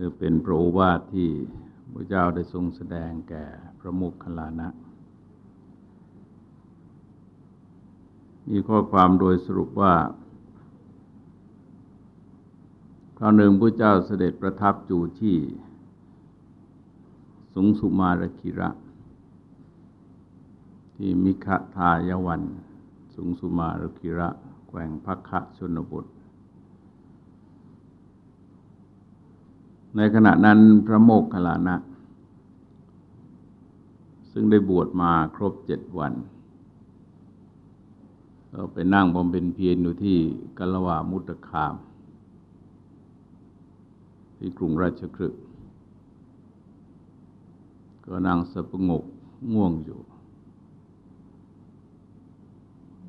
คือเป็นพระโอวาทที่พระเจ้าได้ทรงแสดงแก่พระโมคคัลลานะ มีข้อความโดยสรุปว่าคราวหนึ่งพระเจ้าเสด็จประทับอยู่ที่สุงสุมารคิระ ที่มิคทายวัน สุงสุมารคิระ แขวงพักคะชนบท ในขณะนั้นพระโมกขลานะ ซึ่งได้บวชมาครบเจ็ดวันเราไปนั่งบำเพ็ญเพียรอยู่ที่กัลวามุตคาม ที่กรุงราชครึกก็นั่งสะปงกง่วงอยู่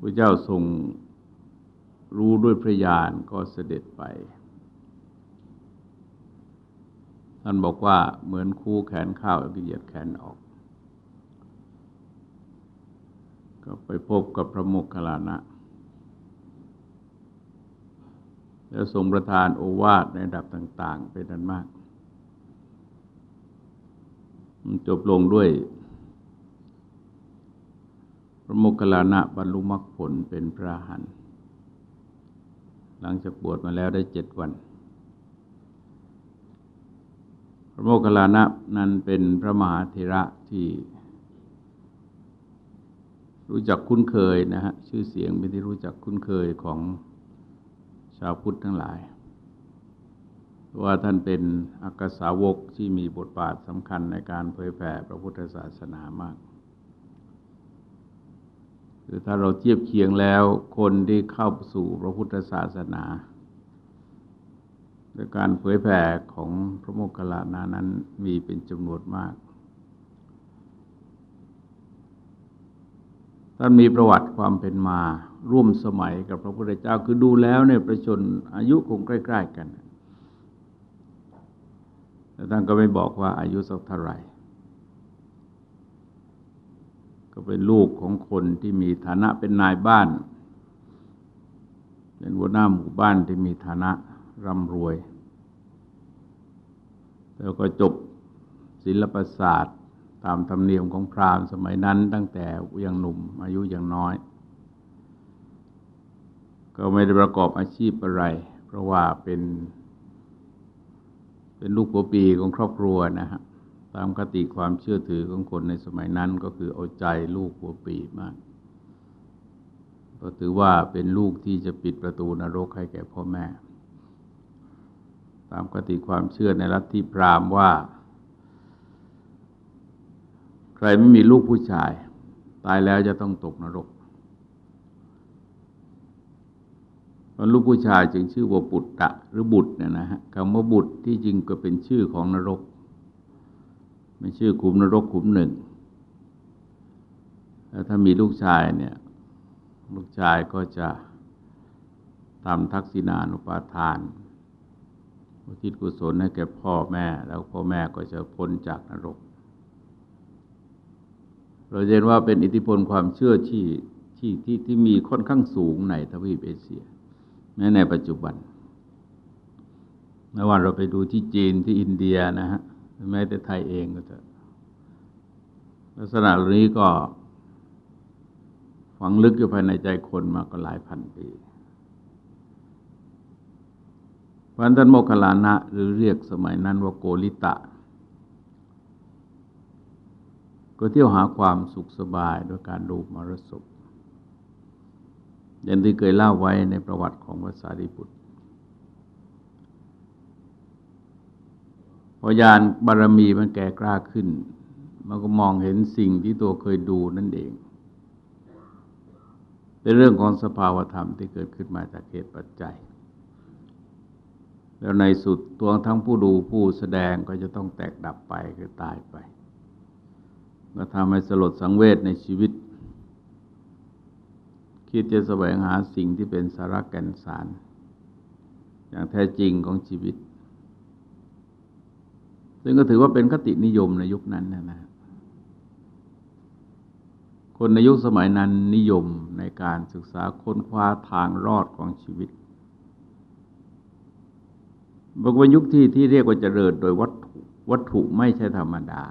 พระเจ้าทรงรู้ด้วยพระญาณก็เสด็จไป ท่านบอกว่าเหมือนคู่แขนข้าวแล้วก็เหยียดแขนออก ก็ไปพบกับพระโมคคัลลานะ แล้วทรงประทานโอวาทในระดับต่าง ๆ เป็นอันมาก มันจบลงด้วย พระโมคคัลลานะบรรลุมรรคผลเป็นพระหันหลังจากบวชมาแล้วได้เจ็ดวัน ระโมคคัลลานะนั้นเป็นพระมหาเถระที่ รู้จักคุ้นเคยนะฮะชื่อเสียงเป็นที่รู้จักคุ้นเคยของชาวพุทธทั้งหลายว่าท่านเป็นอักษาวกที่มีบทบาทสำคัญในการเผยแผ่พระพุทธศาสนามาก คือถ้าเราเทียบเคียงแล้วคนที่เข้าสู่พระพุทธศาสนา โดยการเผยแผ่ของพระโมคคัลลานานั้นมีเป็นจำนวนมาก ท่านมีประวัติความเป็นมาร่วมสมัยกับพระพุทธเจ้าคือดูแล้วเนี่ยประชนอายุคงใกล้ ๆ กัน แต่ท่านก็ไม่บอกว่าอายุสักเท่าไหร่ ก็เป็นลูกของคนที่มีฐานะเป็นนายบ้าน เป็นหัวหน้าหมู่บ้านที่มีฐานะร่ำรวย แล้วก็จบศิลปศาสตร์ตามธรรมเนียมของพราหมณ์สมัยนั้นตั้งแต่ยังหนุ่มอายุยังน้อย ก็ไม่ได้ประกอบอาชีพอะไร เพราะว่าเป็น เป็นลูกหัวปีของครอบครัวนะฮะตามคติความเชื่อถือของคนในสมัยนั้นก็คือเอาใจลูกหัวปีมากก็ถือว่าเป็นลูกที่จะปิดประตูนรกให้แก่พ่อแม่ ตามกติความเชื่อในรัที่พราหมณ์ว่า ใครไม่มีลูกผู้ชาย ตายแล้วจะต้องตกนรกลูกผู้ชายจึงชื่อว่าบุตรหรือบุตรเนี่ยนะฮะคำว่าบุตรที่จริงก็เป็นชื่อของนรกไม่ชื่อขุมนรกขุมหนึ่งแล้วถ้ามีลูกชายเนี่ย ลูกชายก็จะทำทักษิณานุปาทาน อุทิศกุศลให้แก่พ่อแม่ แล้วพ่อแม่ก็จะพ้นจากนรก เราเห็นว่าเป็นอิทธิพลความเชื่อที่ที่ที่ที่มีค่อนข้างสูงในทวีปเอเชียแม้ในปัจจุบันเมื่อวาเราไปดูที่จีนที่อินเดียนะฮะแม้แต่ไทยเองก็จะลักษณะเหล่านี้ก็ฝังลึกอยู่ภายในใจคนมาก็หลายพันปี พันธนโมคลานะ หรือเรียกสมัยนั้นว่าโกลิตะ ก็เที่ยวหาความสุขสบายโดยการดูมรสพอย่างที่เคยเล่าไว้ในประวัติของพระสารีบุตรพอยานบารมีมันแก่กล้าขึ้น มันก็มองเห็นสิ่งที่ตัวเคยดูนั่นเองเป็นเรื่องของสภาวธรรมที่เกิดขึ้นมาจากเหตุปัจจัย แล้วในสุดตัวทั้งผู้ดูผู้แสดงก็จะต้องแตกดับไปคือตายไป ก็ทำให้สลดสังเวชในชีวิต คิดจะแสวงหาสิ่งที่เป็นสาระแก่นสาร อย่างแท้จริงของชีวิต ซึ่งก็ถือว่าเป็นคตินิยมในยุคนั้นนะนะ คนในยุคสมัยนั้นนิยมในการศึกษาค้นคว้าทางรอดของชีวิต บอกว่ายุคที่ที่เรียกว่าเจริญโดยวัตถุวัตถุไม่ใช่ธรรมดา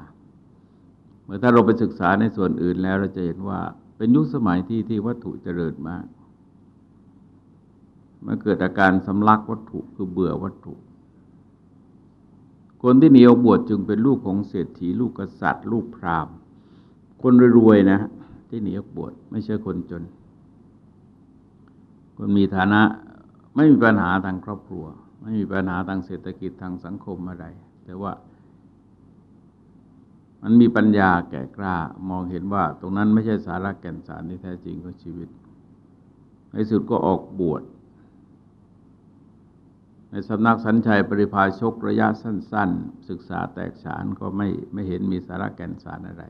เมื่อถ้าเราไปศึกษาในส่วนอื่นแล้วเราจะเห็นว่าเป็นยุคสมัยที่ที่วัตถุเจริญมากมันเกิดอาการสำลักวัตถุคือเบื่อวัตถุ คนที่หนีออกบวชจึงเป็นลูกของเศรษฐีลูกกษัตริย์ ลูกพราหมณ์ คนรวยๆนะ ที่หนีออกบวชไม่ใช่คนจน คนมีฐานะไม่มีปัญหาทางครอบครัว ไม่มีปัญหาทางเศรษฐกิจทางสังคมอะไร แต่ว่า มันมีปัญญาแก่กล้ามองเห็นว่า ตรงนั้นไม่ใช่สาระแก่นสารที่แท้จริงของชีวิต ในสุดก็ออกบวชในสำนักสัญชัยปริพาชกระยะสั้น ๆ ศึกษาแตกฉานก็ไม่ไม่เห็นมีสาระแก่นสารอะไร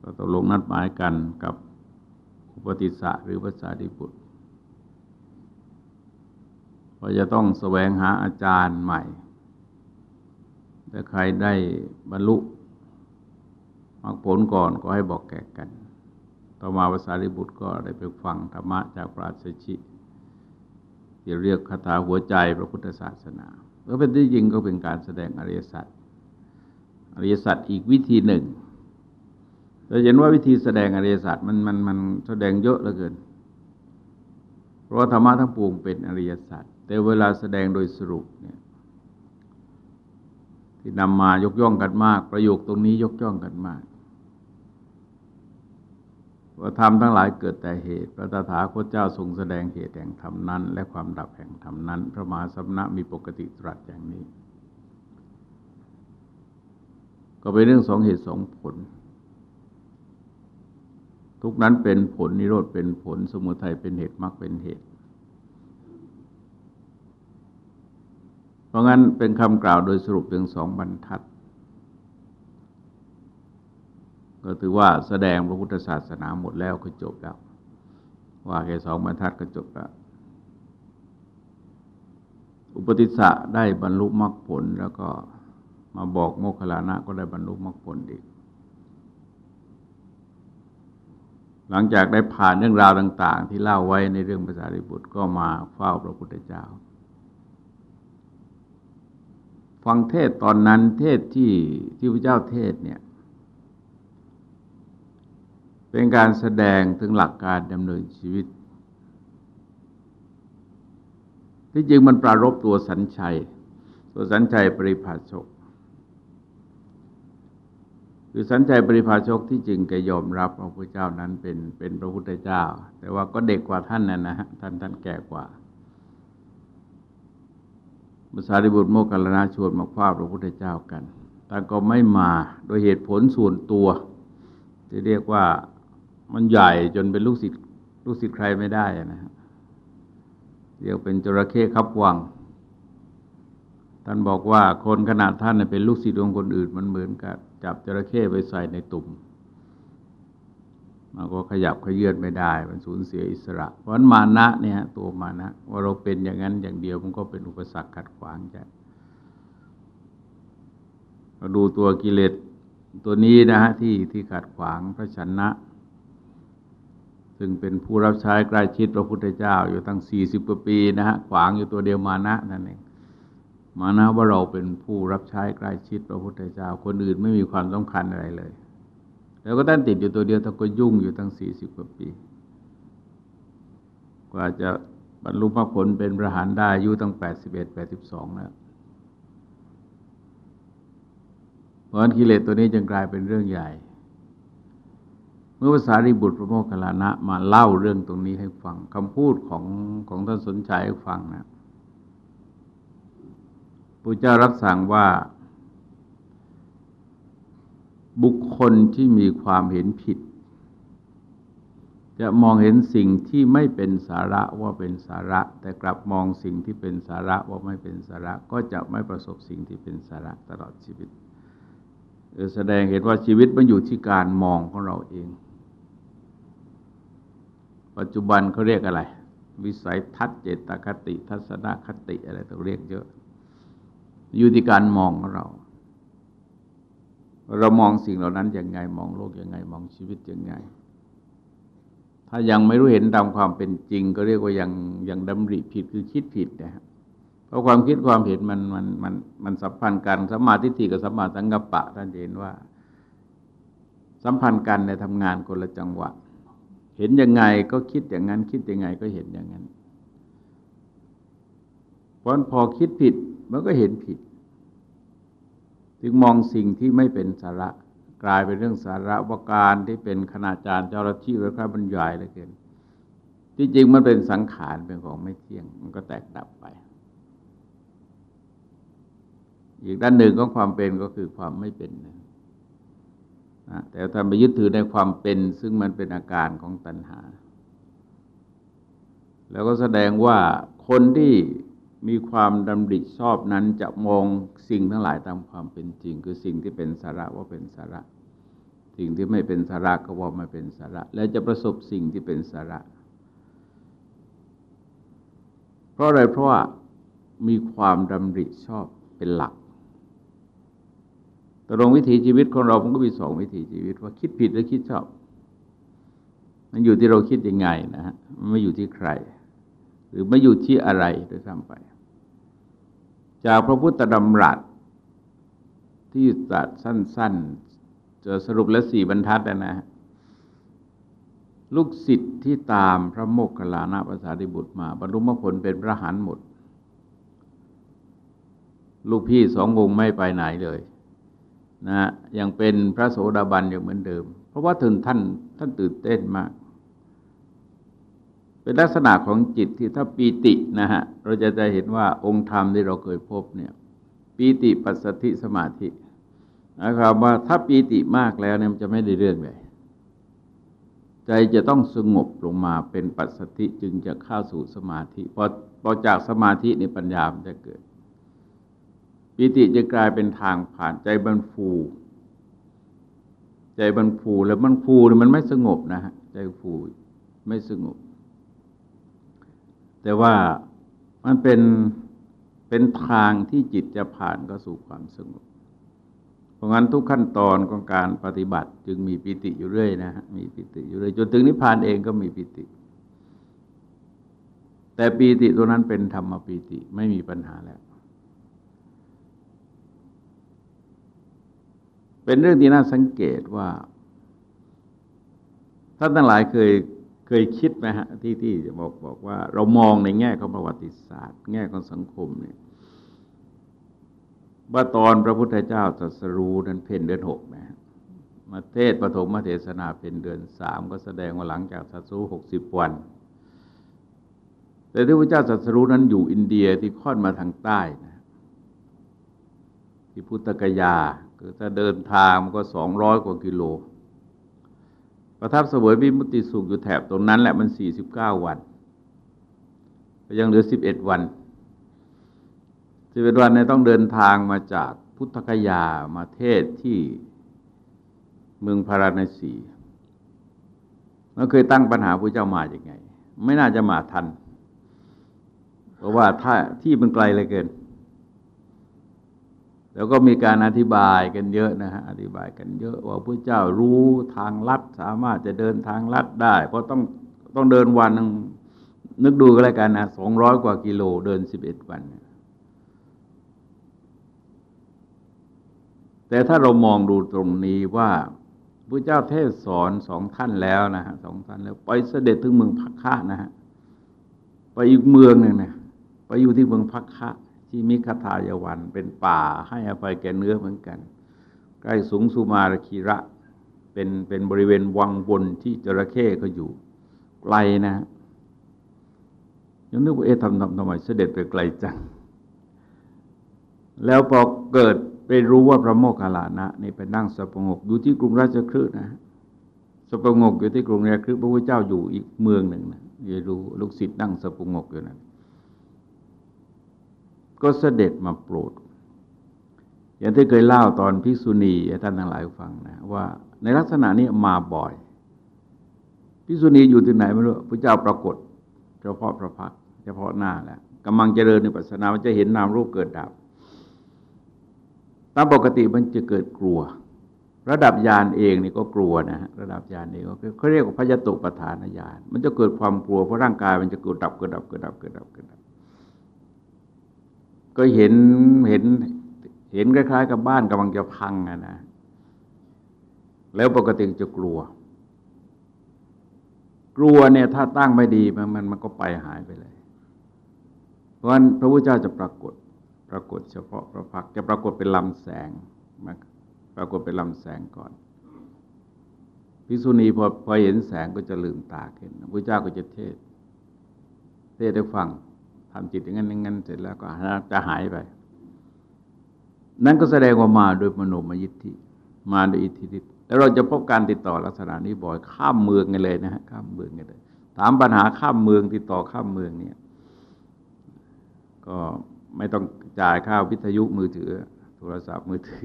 ก็ตกลงนัดหมายกันกับอุปติสสะหรือภาษาดิบุตร ว่าจะต้องแสวงหาอาจารย์ใหม่ ถ้าใครได้บรรลุมรรคผลก่อนก็ให้บอกแก่กัน ต่อมาภาษาดิบุตรก็ได้ไปฟังธรรมะจากปราชชิที่เรียกคาถาหัวใจพระพุทธศาสนาแล้วเป็นที่จริงก็เป็นการแสดงอริยสัจ อริยสัจอีกวิธีหนึ่งเราเห็นว่าวิธีแสดงอริยสัจมันมันมันแสดงเยอะเหลือเกิน เพราะธรรมะทั้งปวงเป็นอริยสัจ แต่เวลาแสดงโดยสรุปเนี่ยที่นำมายกย่องกันมาก ประโยคตรงนี้ยกย่องกันมากว่าธรรมทั้งหลายเกิดแต่เหตุ พระตถาคตเจ้าทรงแสดงเหตุแห่งธรรมนั้น และความดับแห่งธรรมนั้น พระมหาสมณะมีปกติตรัสอย่างนี้ ก็เป็นเรื่องสองเหตุสองผล ทุกนั้นเป็นผลนิโรธเป็นผล สมุทัยเป็นเหตุมรรคเป็นเหตุ เพราะงั้นเป็นคำกล่าวโดยสรุปเพียงสองบรรทัด ก็ถือว่าแสดงพระพุทธศาสนาหมดแล้วก็จบแล้ว ว่าแค่สองบรรทัดก็จบแล้ว อุปติสสะได้บรรลุมรรคผลแล้วก็มาบอกโมคคลานะก็ได้บรรลุมรรคผลอีกหลังจากได้ผ่านเรื่องราวต่าง ๆ ที่เล่าไว้ในเรื่องภาษาริบุตรก็มาเฝ้าพระพุทธเจ้า ฟังเทศตอนนั้นเทศที่ที่พระเจ้าเทศเนี่ย เป็นการแสดงถึงหลักการดำเนินชีวิต ที่จริงมันปรารบตัวสัญชัย ตัวสัญชัยปริภาชก คือสัญชัยปริภาชกที่จริงแกยอมรับพระพุทธเจ้านั้นเป็นเป็นพระพุทธเจ้า แต่ว่าก็เด็กกว่าท่านนะนะท่านท่านแก่กว่า ภาษาริบุตรโมกขลนาชวนมาคว้าพระพุทธเจ้ากันแต่ก็ไม่มาโดยเหตุผลส่วนตัว ที่เรียกว่ามันใหญ่จนเป็นลูกศิษย์ลูกศิษย์ใครไม่ได้นะฮะเรียกเป็นจระเข้ขับวัง ท่านบอกว่าคนขนาดท่านเป็นลูกศิษย์ของคนอื่นมันเหมือนกับจับจระเข้ไปใส่ในตุ่ม มันก็ขยับขยื่นไม่ได้ มันสูญเสียอิสระ เพราะนั้นมานะเนี่ยตัวมานะ ว่าเราเป็นอย่างนั้นอย่างเดียวมันก็เป็นอุปสรรคขัดขวางใจเราดูตัวกิเลสตัวนี้นะฮะที่ที่ขัดขวางพระชนะ ซึ่งเป็นผู้รับใช้ใกล้ชิดพระพุทธเจ้าอยู่ตั้งสี่สิบกว่าปีนะฮะขวางอยู่ตัวเดียวมานะนั่นเองมานะว่าเราเป็นผู้รับใช้ใกล้ชิดพระพุทธเจ้า คนอื่นไม่มีความสำคัญอะไรเลย แล้วก็ท่านติดอยู่ตัวเดียวท่านก็ยุ่งอยู่ตั้งสี่สิบกว่าปี กว่าจะบรรลุพระผลเป็นพระหานได้อายุตั้งแปดสิบเอ็ดแปดสิบสองแล้วเพราะฉะนั้นกิเลสตัวนี้จึงกลายเป็นเรื่องใหญ่ เมื่อภาษาริบุตรพระโมคคัลลานะมาเล่าเรื่องตรงนี้ให้ฟังคำพูดของของท่านสนใจให้ฟังนะพระเจ้ารับสั่งว่า บุคคลที่มีความเห็นผิด จะมองเห็นสิ่งที่ไม่เป็นสาระว่าเป็นสาระ แต่กลับมองสิ่งที่เป็นสาระว่าไม่เป็นสาระ ก็จะไม่ประสบสิ่งที่เป็นสาระตลอดชีวิตแสดงเห็นว่าชีวิตมันอยู่ที่การมองของเราเอง ปัจจุบันเขาเรียกอะไร วิสัยทัศน์เจตคติ ทัศนคติอะไรต้องเรียกเยอะ อยู่ที่การมองของเรา เรามองสิ่งเหล่านั้นยังไง มองโลกยังไง มองชีวิตยังไง ถ้ายังไม่รู้เห็นตามความเป็นจริง ก็เรียกว่ายังยังดำริผิดคือคิดผิดนะฮะเพราะความคิดความเห็นมันมันมันมันสัมพันธ์กันสัมมาทิฏฐิกับสัมมาสังกัปปะท่านเห็นว่า สัมพันธ์กันในทำงานคนละจังหวะ เห็นยังไงก็คิดอย่างนั้น คิดยังไงก็เห็นอย่างนั้นเพราะพอคิดผิดมันก็เห็นผิด ถึงมองสิ่งที่ไม่เป็นสาระกลายเป็นเรื่องสาระว่าการที่เป็นคณาจารย์เจ้าหน้าที่หรือพระบรรยายเหลือเกิน ที่จริงมันเป็นสังขารเป็นของไม่เที่ยง มันก็แตกดับไป อีกด้านหนึ่งของความเป็นก็คือความไม่เป็นนะแต่ถ้าไปยึดถือในความเป็น ซึ่งมันเป็นอาการของตัณหา แล้วก็แสดงว่าคนที่ มีความดำริชอบนั้นจะมองสิ่งทั้งหลายตามความเป็นจริง คือสิ่งที่เป็นสาระว่าเป็นสาระ สิ่งที่ไม่เป็นสาระก็ว่าไม่เป็นสาระ และจะประสบสิ่งที่เป็นสาระ เพราะอะไรเพราะว่ามีความดำริชอบเป็นหลักตรงวิถีชีวิตของเรามันก็มีสองวิถีชีวิตว่าคิดผิดหรือคิดชอบ มันอยู่ที่เราคิดยังไงนะฮะมันไม่อยู่ที่ใคร หรือไม่อยู่ที่อะไรโดยซ้ำไป จากพระพุทธดำรัสที่ตัดสั้นๆ จะสรุปแล้วสี่บรรทัดนะฮะลูกศิษย์ที่ตามพระโมกขลานาภาษาดิบุตรมา บรรลุมรรคผลเป็นพระหันหมด ลูกพี่สององค์ไม่ไปไหนเลยนะยังเป็นพระโสดาบันอย่างเหมือนเดิม เพราะว่าถึงท่านท่านตื่นเต้นมาก เป็นลักษณะของจิตที่ถ้าปีตินะฮะเราจะจะเห็นว่าองค์ธรรมที่เราเคยพบเนี่ยปีติปัสสติสมาธินะครับว่าถ้าปีติมากแล้วเนี่ยมันจะไม่ได้เรื่องเลยใจจะต้องสงบลงมาเป็นปัสสติจึงจะเข้าสู่สมาธิพอพอจากสมาธิในปัญญามันจะเกิดปีติจะกลายเป็นทางผ่านใจบันฟู ใจบันฟูแล้วมันฟูเนี่ยมันไม่สงบนะฮะใจฟูไม่สงบ แต่ว่ามันเป็นเป็นทางที่จิตจะผ่านก็สู่ความสงบ เพราะงั้นทุกขั้นตอนของการปฏิบัติจึงมีปิติอยู่เรื่อยนะฮะมีปิติอยู่เรื่อยจนถึงนิพพานเองก็มีปิติ แต่ปีติตัวนั้นเป็นธรรมปีติไม่มีปัญหาแล้ว เป็นเรื่องที่น่าสังเกตว่าท่านทั้งหลายเคย เคยคิดไหมฮะที่ที่จะบอกบอกว่า เรามองในแง่ของประวัติศาสตร์ แง่ของสังคมเนี่ยว่าตอนพระพุทธเจ้าตรัสรู้นั้นเพนเดือนหกนะมาเทศปฐมมาเทศนาเป็นเดือนสามก็แสดงว่าหลังจากตรัสรู้หกสิบวัน แต่ที่พระเจ้าตรัสรู้นั้นอยู่อินเดียที่ค่อนมาทางใต้นะที่พุทธกยาคือถ้าเดินทางมันก็สองร้อยกว่ากิโล ประทับเสวยวิมุติสุขอยู่แถบตรงนั้นแหละมันสี่สิบเก้าวันยังเหลือสิบเอ็ดวันสิบเอ็ดวันเนี่ยต้องเดินทางมาจากพุทธคยามาเทศที่เมืองพาราณสีมันเคยตั้งปัญหาพระเจ้ามาอย่างไง ไม่น่าจะมาทัน เพราะว่าถ้าที่มันไกลเลยเกิน แล้วก็มีการอธิบายกันเยอะนะฮะอธิบายกันเยอะว่าพระเจ้ารู้ทางลัดสามารถจะเดินทางลัดได้ เพราะต้องต้องเดินวันนึงนึกดูก็แล้วกันนะสองร้อยกว่ากิโลเดินสิบเอ็ดวัน แต่ถ้าเรามองดูตรงนี้ว่าพระเจ้าเทศสอนสองท่านแล้วนะฮะสองท่านแล้ว ไปเสด็จถึงเมืองพักคะนะฮะไปอีกเมืองหนึ่งนะไปอยู่ที่เมืองพักคะ ที่มิคทายวันเป็นป่าให้อภัยแก่เนื้อเหมือนกัน ใกล้สูงสุมารคีระเป็นเป็นบริเวณวังบนที่จระเข้ก็อยู่ ไกลนะยังนึกว่าเอ๊ะทำทำทำไมเสด็จไปไกลจัง แล้วพอเกิดไปรู้ว่าพระโมคคัลลานะนี่ไปนั่งสปงกอยู่ที่กรุงราชคฤห์นะสปงกอยู่ที่กรุงราชคฤห์พระพุทธเจ้าอยู่อีกเมืองหนึ่งนะอย่ารู้ลูกศิษย์นั่งสปงกอยู่นั้น ก็เสด็จมาโปรด อย่างที่เคยเล่าตอนภิกษุณีท่านทั้งหลายฟังนะว่าในลักษณะนี้มาบ่อยภิกษุณีอยู่ที่ไหนไม่รู้พระเจ้าปรากฏเฉพาะพระพักเฉพาะหน้าแหละกำลังเจริญในปัสนามันจะเห็นนามรูปเกิดดับ ตามปกติมันจะเกิดกลัว ระดับญาณเองนี่ก็กลัวนะฮะระดับญาณเองก็เขาเรียกว่าพยตุปทานญาณมันจะเกิดความกลัวเพราะร่างกายมันจะเกิดดับเกิดดับเกิดดับเกิดดับเกิดดับ ก็เห็นเห็นเห็นคล้ายๆ กับบ้านกำลังจะพังอะนะ แล้วปกติจะกลัว กลัวเนี่ยถ้าตั้งไม่ดีมันมันมันก็ไปหายไปเลย เพราะฉะนั้นพระพุทธเจ้าจะปรากฏ ปรากฏเฉพาะพระพักจะปรากฏเป็นลำแสงมาปรากฏเป็นลำแสงก่อนภิษุณีพอพอเห็นแสงก็จะลืมตาขึ้นพระเจ้าก็จะเทศ เทศให้ฟัง ทำจิตอย่างนั้นอย่างนั้นเสร็จแล้วก็จะหายไป นั่นก็แสดงว่ามาโดยมโนมยิทธิ มาโดยอิทธิฤทธิ์แล้วเราจะพบการติดต่อลักษณะนี้บ่อยข้ามเมืองกันเลยนะฮะข้ามเมืองกันเลย ถามปัญหาข้ามเมืองติดต่อข้ามเมืองเนี่ย ก็ไม่ต้องจ่ายค่าวิทยุมือถือ โทรศัพท์มือถือ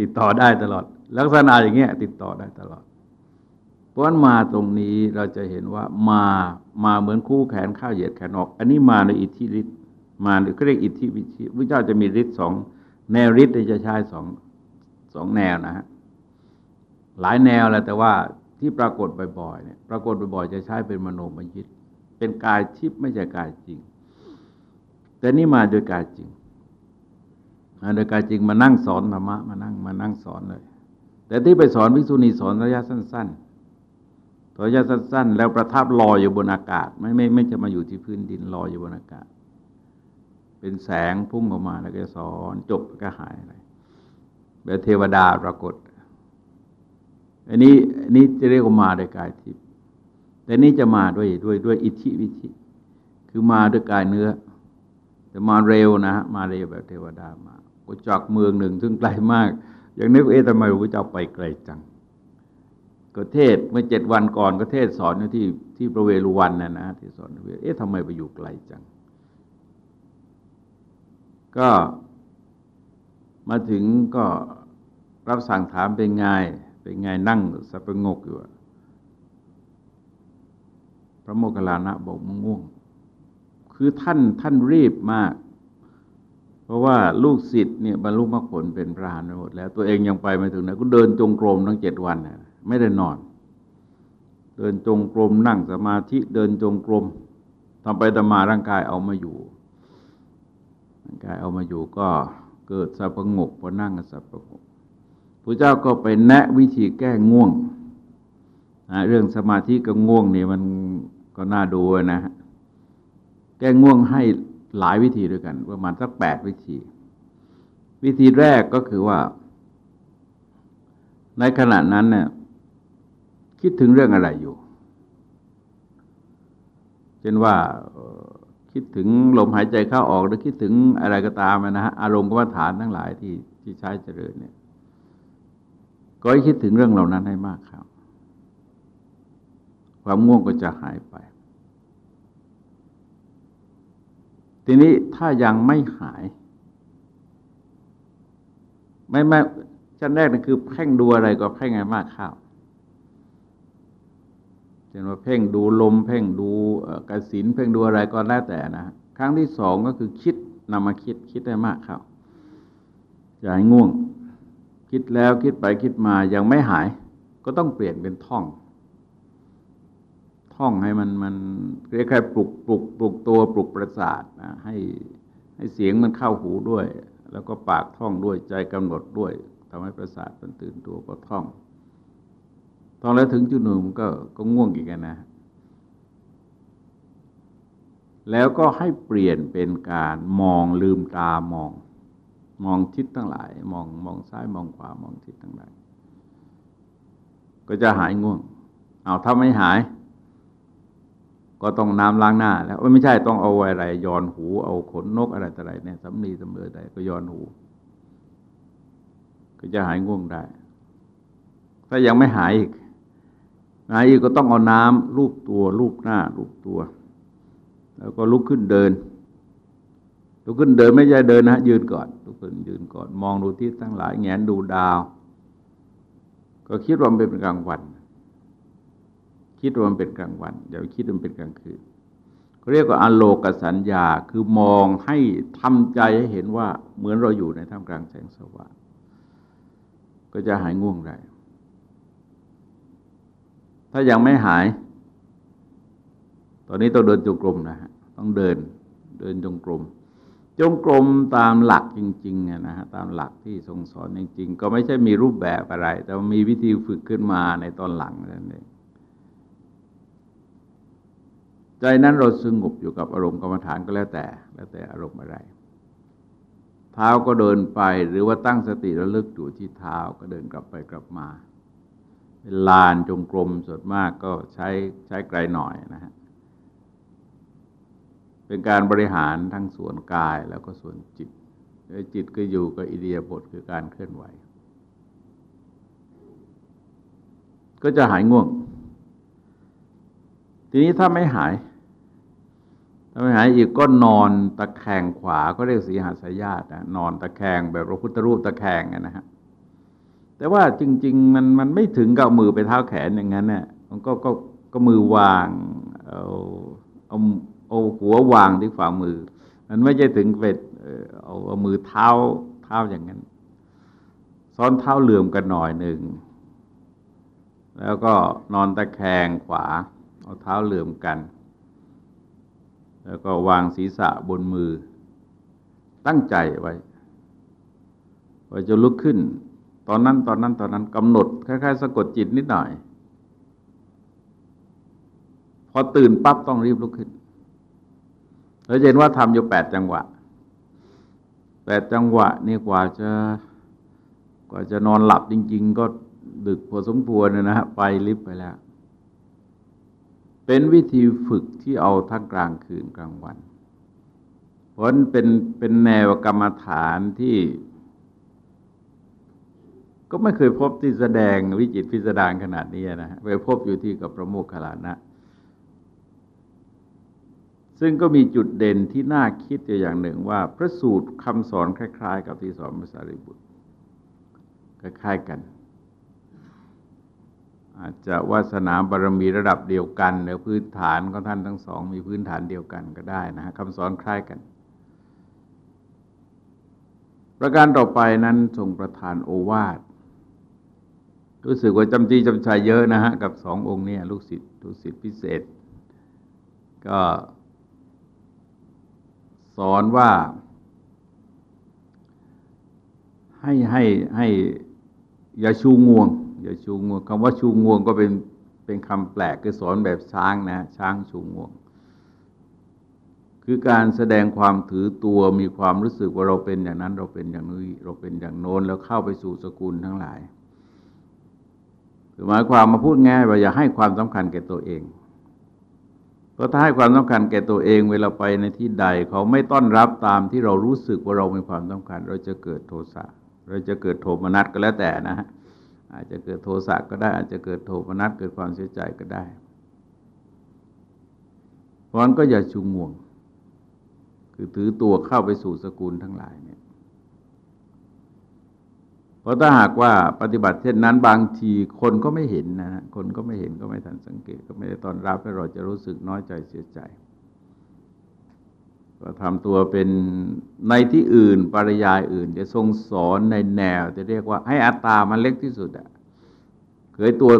ติดต่อได้ตลอด ลักษณะอย่างเงี้ยติดต่อได้ตลอด เพราะนั้นมาตรงนี้เราจะเห็นว่ามามาเหมือนคู่แขนข้าวเหยียดแขนออก อันนี้มาในอิทธิฤทธิ์มาหรือก็เรียกอิทธิวิชิพระเจ้าจะมีฤทธิ์สองแนวฤทธิ์จะใช้สองสองแนวนะฮะหลายแนวแหละแต่ว่าที่ปรากฏบ่อยๆเนี่ยปรากฏบ่อยๆจะใช้เป็นมโนมยิทเป็นกายทิพย์ไม่ใช่กายจริง แต่นี่มาโดยกายจริงมาโดยกายจริงมานั่งสอนธรรมะมานั่งมานั่งสอนเลย แต่ที่ไปสอนวิสุณีสอนระยะสั้น ๆ ระยะสั้นๆ แล้วประทับลอยอยู่บนอากาศ ไม่ไม่ไม่จะมาอยู่ที่พื้นดินลอยอยู่บนอากาศ เป็นแสงพุ่งออกมาแล้วก็สอนจบก็หายไปแบบเทวดาปรากฏ อันนี้อันนี้จะเรียกว่ามาโดยกายทิพย์แต่นี้จะมาด้วยด้วยด้วยอิทธิวิธิคือมาด้วยกายเนื้อ แต่มาเร็วนะฮะมาเร็วแบบเทวดามาก็จากเมืองหนึ่งซึ่งไกลมาก อย่างนี้เอ๊ะทำไมพระเจ้าไปไกลจัง ก็เทศเมื่อเจ็ดวันก่อนก็เทศสอนอยู่ที่ที่ประเวรุวันนะนะที่สอนเอ๊ะทำไมไปอยู่ไกลจัง ก็มาถึงก็รับสั่งถามเป็นไงเป็นไงนั่งสับงกอยู่พระโมคคัลลานะบอกมง่วง คือท่านท่านรีบมาก เพราะว่าลูกศิษย์เนี่ยบรรลุมรรคผลเป็นพระอรหานต์หมดแล้ว ตัวเองยังไปไม่ถึงไหนก็เดินจงกรมทั้งเจ็ดวันนะ ไม่ได้นอน เดินจงกรมนั่งสมาธิเดินจงกรมทำไปตมาร่างกายเอามาอยู่ร่างกายเอามาอยู่ก็เกิดสับงกพอนั่งสับงกพระเจ้าก็ไปแนะวิธีแก้ง่วงนะเรื่องสมาธิกับง่วงนี่มันก็น่าดูนะฮะแก้ง่วงให้หลายวิธีด้วยกัน ประมาณสักแปดวิธี วิธีแรกก็คือว่า ในขณะนั้นเนี่ย คิดถึงเรื่องอะไรอยู่เช่นว่าคิดถึงลมหายใจเข้าออกหรือคิดถึงอะไรก็ตามนะฮะอารมณ์กรรมฐานทั้งหลายที่ที่ใช้เจริญเนี่ย ก็ให้คิดถึงเรื่องเหล่านั้นให้มากครับ ความง่วงก็จะหายไป ทีนี้ถ้ายังไม่หาย ไม่ไม่ชั้นแรกนั่คือเพ่งดูอะไรก็เพ่งไงมากข้าว ช่นว่าเพ่งดูลมเพ่งดูกระสินเพ่งดูอะไรก็แล้วแต่นะครั้งที่สองก็คือคิดนำมาคิดคิดได้มากข้าวจะให้ง่วง คิดแล้วคิดไปคิดมายังไม่หาย ก็ต้องเปลี่ยนเป็นท่อง ท่องให้มันมันคล้ายๆปลุกปลุกปลุกตัวปลุกประสาทนะให้ให้เสียงมันเข้าหูด้วย แล้วก็ปากท่องด้วยใจกำหนดด้วยทำให้ประสาทมันตื่นตัวก็ท่อง ท่องแล้วถึงจุดหนึ่งก็ก็ง่วงอีกนะ แล้วก็ให้เปลี่ยนเป็นการมองลืมตามอง มองทิศทั้งหลาย มองมองซ้ายมองขวามองทิศทั้งหลาย ก็จะหายง่วง เอาถ้าไม่หาย ก็ต้องน้ำล้างหน้า แล้วไม่ใช่ต้องเอาอะไรย้อนหูเอาขนนกอะไรต่ออะไรเนี่ยสำลีสำเรือใดก็ย้อนหู ก็จะหายง่วงได้ ถ้ายังไม่หายอีก หายอีกก็ต้องเอาน้ำลูบตัวลูบหน้าลูบตัว แล้วก็ลุกขึ้นเดินลุกขึ้นเดินไม่ใช่เดินนะยืนก่อนลุกขึ้นยืนก่อน มองดูที่ทั้งหลายแงนดูดาว ก็คิดว่ามันเป็นกลางวัน คิดว่ามันเป็นกลางวันอย่าคิดว่ามันเป็นกลางคืนเขาเรียกว่าอโลกสัญญาคือมองให้ทำใจให้เห็นว่าเหมือนเราอยู่ในท่ามกลางแสงสว่างก็จะหายง่วงได้ ถ้ายังไม่หาย ตอนนี้ต้องเดินจงกรมนะฮะ ต้องเดิน เดินจงกรม จงกรมตามหลักจริงๆนะฮะ ตามหลักที่ทรงสอนจริง ๆ ก็ไม่ใช่มีรูปแบบอะไร แต่มีวิธีฝึกขึ้นมาในตอนหลังนั่นเองใจนั้นเราสงบอยู่กับอารมณ์กรรมฐานก็แล้วแต่ แล้วแต่อารมณ์อะไร เท้าก็เดินไปหรือว่าตั้งสติระลึกอยู่ที่เท้าก็เดินกลับไปกลับมา เป็นลานจงกรมส่วนมากก็ใช้ใช้ไกลหน่อยนะฮะเป็นการบริหารทั้งส่วนกายแล้วก็ส่วนจิตจิตก็อยู่กับอิเดียบทคือการเคลื่อนไหว ก็จะหายง่วง ทีนี้ถ้าไม่หาย ถ้าไม่หายอีกก็นอนตะแคงขวาก็เรียกสีหาสายาตนะนอนตะแคงแบบพระพุทธรูปตะแคงนะฮะ แต่ว่าจริง ๆ มันมันไม่ถึงกับมือไปเท้าแขนอย่างนั้นเนี่ยมันก็ก็ก็มือวางเอาเอาเอาหัววางที่ฝ่ามือ มันไม่ใช่ถึงเป็ดเอาเอามือเท้าเท้าอย่างนั้น ซ้อนเท้าเหลื่อมกันหน่อยหนึ่งแล้วก็นอนตะแคงขวา เอาเท้าเหลื่อมกัน แล้วก็วางศีรษะบนมือ ตั้งใจไว้ไว่าจะลุกขึ้น ตอนนั้นตอนนั้นตอนนั้นกำหนดคล้ายๆสะกดจิตนิดหน่อย พอตื่นปั๊บต้องรีบลุกขึ้นเราเห็นว่าทำอยู่แปดจังหวะแปดจังหวะนี่กว่าจะกว่าจะนอนหลับจริง ๆ ก็ดึกพอสมควรนะฮะไปลิฟไปแล้ว เป็นวิธีฝึกที่เอาทั้งกลางคืนกลางวัน เพราะเป็นเป็นแนวกรรมฐานที่ ก็ไม่เคยพบที่แสดงวิจิตพิสดารขนาดนี้นะฮะไปพบอยู่ที่กับพระโมคคัลลานะ ซึ่งก็มีจุดเด่นที่น่าคิดอยู่อย่างหนึ่งว่า พระสูตรคำสอนคล้าย ๆ กับที่สอนภาษาริบุตรคล้ายๆกัน อาจจะวาสนาบารมีระดับเดียวกันหรือพื้นฐานของท่านทั้งสอง มีพื้นฐานเดียวกันก็ได้นะฮะคำสอนคล้ายกันประการต่อไปนั้นทรงประทานโอวาท รู้สึกว่าจำจีจำชัยเยอะนะฮะกับสององค์นี้ลูกศิษย์ลูกศิษย์พิเศษ ก็สอนว่า ให้ให้ให้อย่าชูงวง อย่าชูงวงคำว่าชูงวงก็เป็นเป็นคำแปลกคือสอนแบบช้างนะช้างชูงวง คือการแสดงความถือตัวมีความรู้สึกว่าเราเป็นอย่างนั้นเราเป็นอย่างนี้เราเป็นอย่างโน้นแล้วเข้าไปสู่สกุลทั้งหลาย คือหมายความมาพูดง่ายว่าอย่าให้ความสำคัญแก่ตัวเองเพราะถ้าให้ความสำคัญแก่ตัวเอง เวลาไปในที่ใดเขาไม่ต้อนรับตามที่เรารู้สึกว่าเรามีความสำคัญ เราจะเกิดโทสะเราจะเกิดโทมนัสก็แล้วแต่นะฮะอาจจะเกิดโทสะก็ได้ อาจจะเกิดโทมนัสเกิดความเสียใจก็ได้เพราะนั้นก็อย่าชุงงวง คือถือตัวเข้าไปสู่สกุลทั้งหลายเนี่ย เพราะถ้าหากว่าปฏิบัติเช่นนั้นบางทีคนก็ไม่เห็นนะฮะคนก็ไม่เห็นก็ไม่ทันสังเกต ก็ไม่ได้ตอนรับแล้วเราจะรู้สึกน้อยใจเสียใจ ก็ทำตัวเป็นในที่อื่นปริยายอื่น จะทรงสอนในแนว จะเรียกว่าให้อัตตามันเล็กที่สุดอะเคยตัว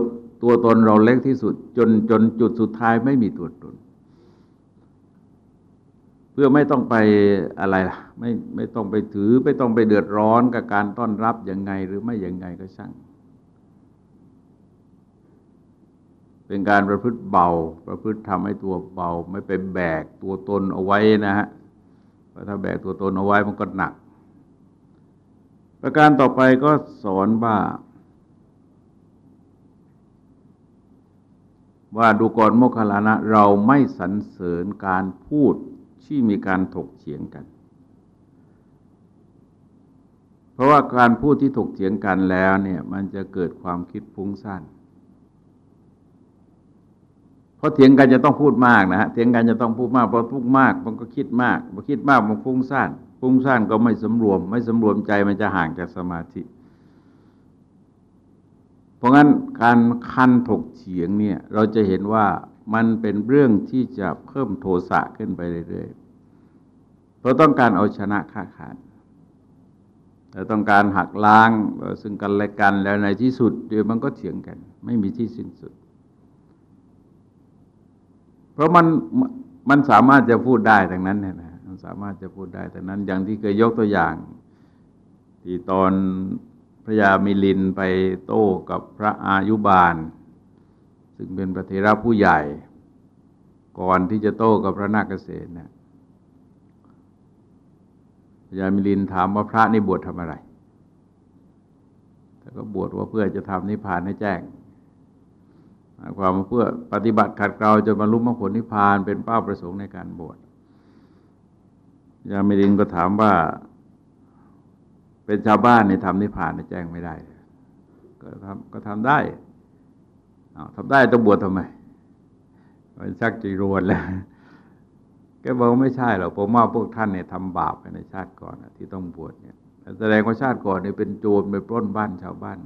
ตัวตนเราเล็กที่สุด จนจนจุดสุดท้ายไม่มีตัวตน เพื่อไม่ต้องไปอะไรล่ะไม่ไม่ต้องไปถือ ไม่ต้องไปเดือดร้อนกับการต้อนรับยังไงหรือไม่ยังไงก็ช่าง เป็นการประพฤติเบา ประพฤติทำให้ตัวเบา ไม่ไปแบกตัวตนเอาไว้นะฮะเพราะถ้าแบกตัวตนเอาไว้มันก็หนัก ประการต่อไปก็สอนว่าว่าดูก่อนโมคคลานะ เราไม่สรรเสริญการพูด ที่มีการถกเถียงกัน เพราะว่าการพูดที่ถกเถียงกันแล้วเนี่ยมันจะเกิดความคิดฟุ้งซ่านเพราะเถียงกันจะต้องพูดมากนะฮะเถียงกันจะต้องพูดมากเพราะพูดมาก มันก็คิดมากพอคิดมากมันฟุ้งซ่านฟุ้งซ่านก็ไม่สำรวม ไม่สำรวมใจมันจะห่างจากสมาธิ เพราะงั้นการคันถกเถียงเนี่ยเราจะเห็นว่า มันเป็นเรื่องที่จะเพิ่มโทสะขึ้นไปเรื่อยๆ เพราะต้องการเอาชนะข้าขาดแต่ต้องการหักล้างซึ่งกันและกันแล้วในที่สุด เดี๋ยวมันก็เถียงกัน ไม่มีที่สิ้นสุด เพราะมันมันสามารถจะพูดได้ดังนั้นเนี่ยนะ มันสามารถจะพูดได้แต่นั้น อย่างที่เคยยกตัวอย่าง ที่ตอนพระยามิลินไปโต้กับพระอายุบาล ซึ่งเป็นพระเทระผู้ใหญ่ ก่อนที่จะโต้กับพระนาคเษนเนี่ยพระยามิลินถามว่าพระนี่บวชทำอะไรแต่ก็บวชว่าเพื่อจะทำนิพพานให้แจ้งความว่าเพื่อปฏิบัติขัดเกลาจนบรรลุมรรคผลนิพพานเป็นเป้าประสงค์ในการบวชยามิลินก็ถามว่า เป็นชาวบ้านในทำนิพพานในแจ้งไม่ได้ ก็ทำก็ทำได้ ทำได้ต้องบวชทำไมมันชักจีรวนแล้วแกบอกไม่ใช่หรอกผมว่าพวกท่านเนี่ยทำบาปในชาติก่อนที่ต้องบวชเนี่ยแสดงว่าชาติก่อนเนี่ยเป็นโจรไปปล้นบ้านชาวบ้าน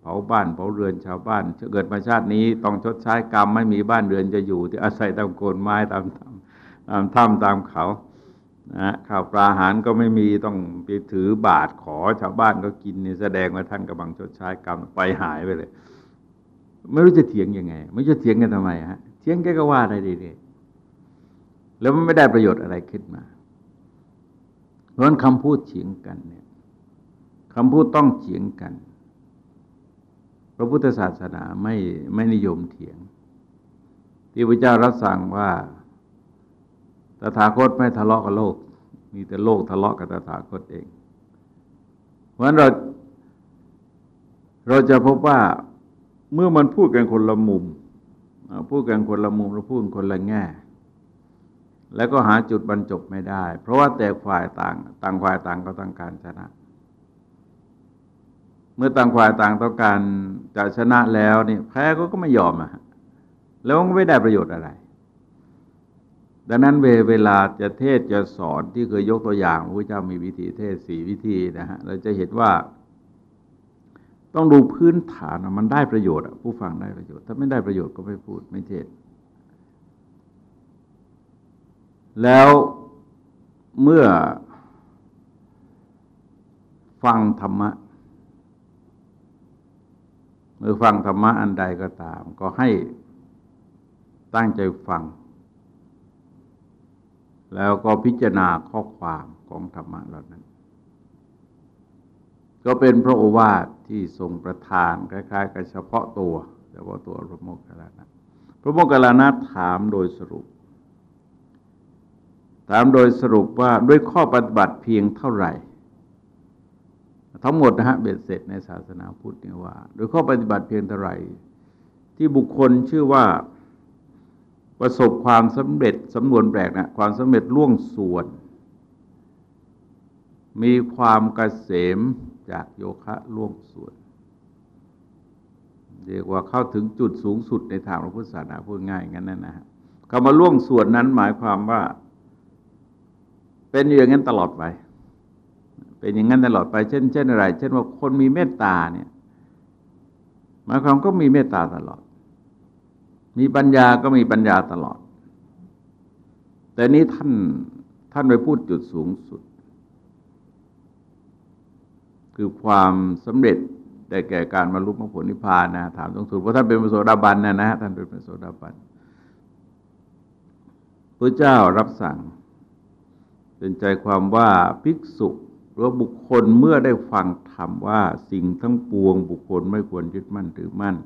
เผาบ้านเผาเรือนชาวบ้านเกิดมาชาตินี้ต้องชดใช้กรรมไม่มีบ้านเรือนจะอยู่ ที่อาศัยตามโคนไม้ตามถ้ำตามถ้ำตามเขานะข้าวปลาอาหารก็ไม่มีต้องไปถือบาทขอชาวบ้านก็กินเนี่ยแสดงว่าท่านกำลังชดใช้กรรมไปหายไปเลย ไม่รู้จะเถียงยังไง ไม่จะเถียงกันทำไมฮะเถียงแกก็ว่าได้ดีๆแล้วมันไม่ได้ประโยชน์อะไรขึ้นมา เพราะนั้นคำพูดเถียงกันเนี่ยคำพูดต้องเถียงกัน พระพุทธศาสนาไม่ไม่นิยมเถียง ที่พระเจ้ารับสั่งว่าตถาคตไม่ทะเลาะกับโลก มีแต่โลกทะเลาะกับตถาคตเอง เพราะฉะนั้นเราเราจะพบว่า เมื่อมันพูดกันคนละมุมพูดกันคนละมุมเราพูดคนละแง่ แล้วก็หาจุดบรรจบไม่ได้ เพราะว่าแต่ฝ่ายต่าง ต่างฝ่ายต่างก็ต้องการชนะ เมื่อต่างฝ่ายต่างต้องการจะชนะแล้วนี่แพ้ก็ก็ไม่ยอมอะแล้วก็ไม่ได้ประโยชน์อะไร ดังนั้นเวลาจะเทศจะสอนที่เคยยกตัวอย่างพระเจ้ามีวิธีเทศสี่วิธีนะฮะเราจะเห็นว่า ต้องดูพื้นฐานมันได้ประโยชน์ผู้ฟังได้ประโยชน์ ถ้าไม่ได้ประโยชน์ก็ไม่พูดไม่เทศ แล้วเมื่อฟังธรรมะเมื่อฟังธรรมะอันใดก็ตาม ก็ให้ตั้งใจฟัง แล้วก็พิจารณาข้อความของธรรมะเหล่านั้น ก็เป็นพระโอวาทที่ทรงประทานคล้ายๆกับเฉพาะตัวเฉพาะตัวพระโมคคัลลานะพระโมคคัลลานะถามโดยสรุป ถามโดยสรุปว่าด้วยข้อปฏิบัติเพียงเท่าไหร่ ทั้งหมดนะฮะเบ็ดเสร็จในศาสนาพุทธเนี่ยว่า โดยข้อปฏิบัติเพียงเท่าไหร่ ที่บุคคลชื่อว่าประสบความสำเร็จสำนวนแปลกนะความสำเร็จล่วงส่วน มีความกเกษม จากโยคะล่วงส่วน เรียกว่าเข้าถึงจุดสูงสุดในทางพระพุทธศาสนาพูดง่ายงั้นนะฮะคำว่าล่วงส่วนนั้นหมายความว่า เป็นอย่างนั้นตลอดไปเป็นอย่างนั้นตลอดไปเช่น เช่นอะไร เช่นว่าคนมีเมตตาเนี่ยหมายความก็มีเมตตาตลอด มีปัญญาก็มีปัญญาตลอด แต่นี้ท่านท่านไปพูดจุดสูงสุด คือความสำเร็จได้แก่การบรรลุมรรคผลนิพพานนะถามตรงสุดเพราะท่านเป็นพระโสดาบันนะนะท่านเป็นพระโสดาบันพระเจ้ารับสั่ง เป็นใจความว่าภิกษุหรือบุคคลเมื่อได้ฟังธรรมว่าสิ่งทั้งปวงบุคคลไม่ควรยึดมั่นถือมั่น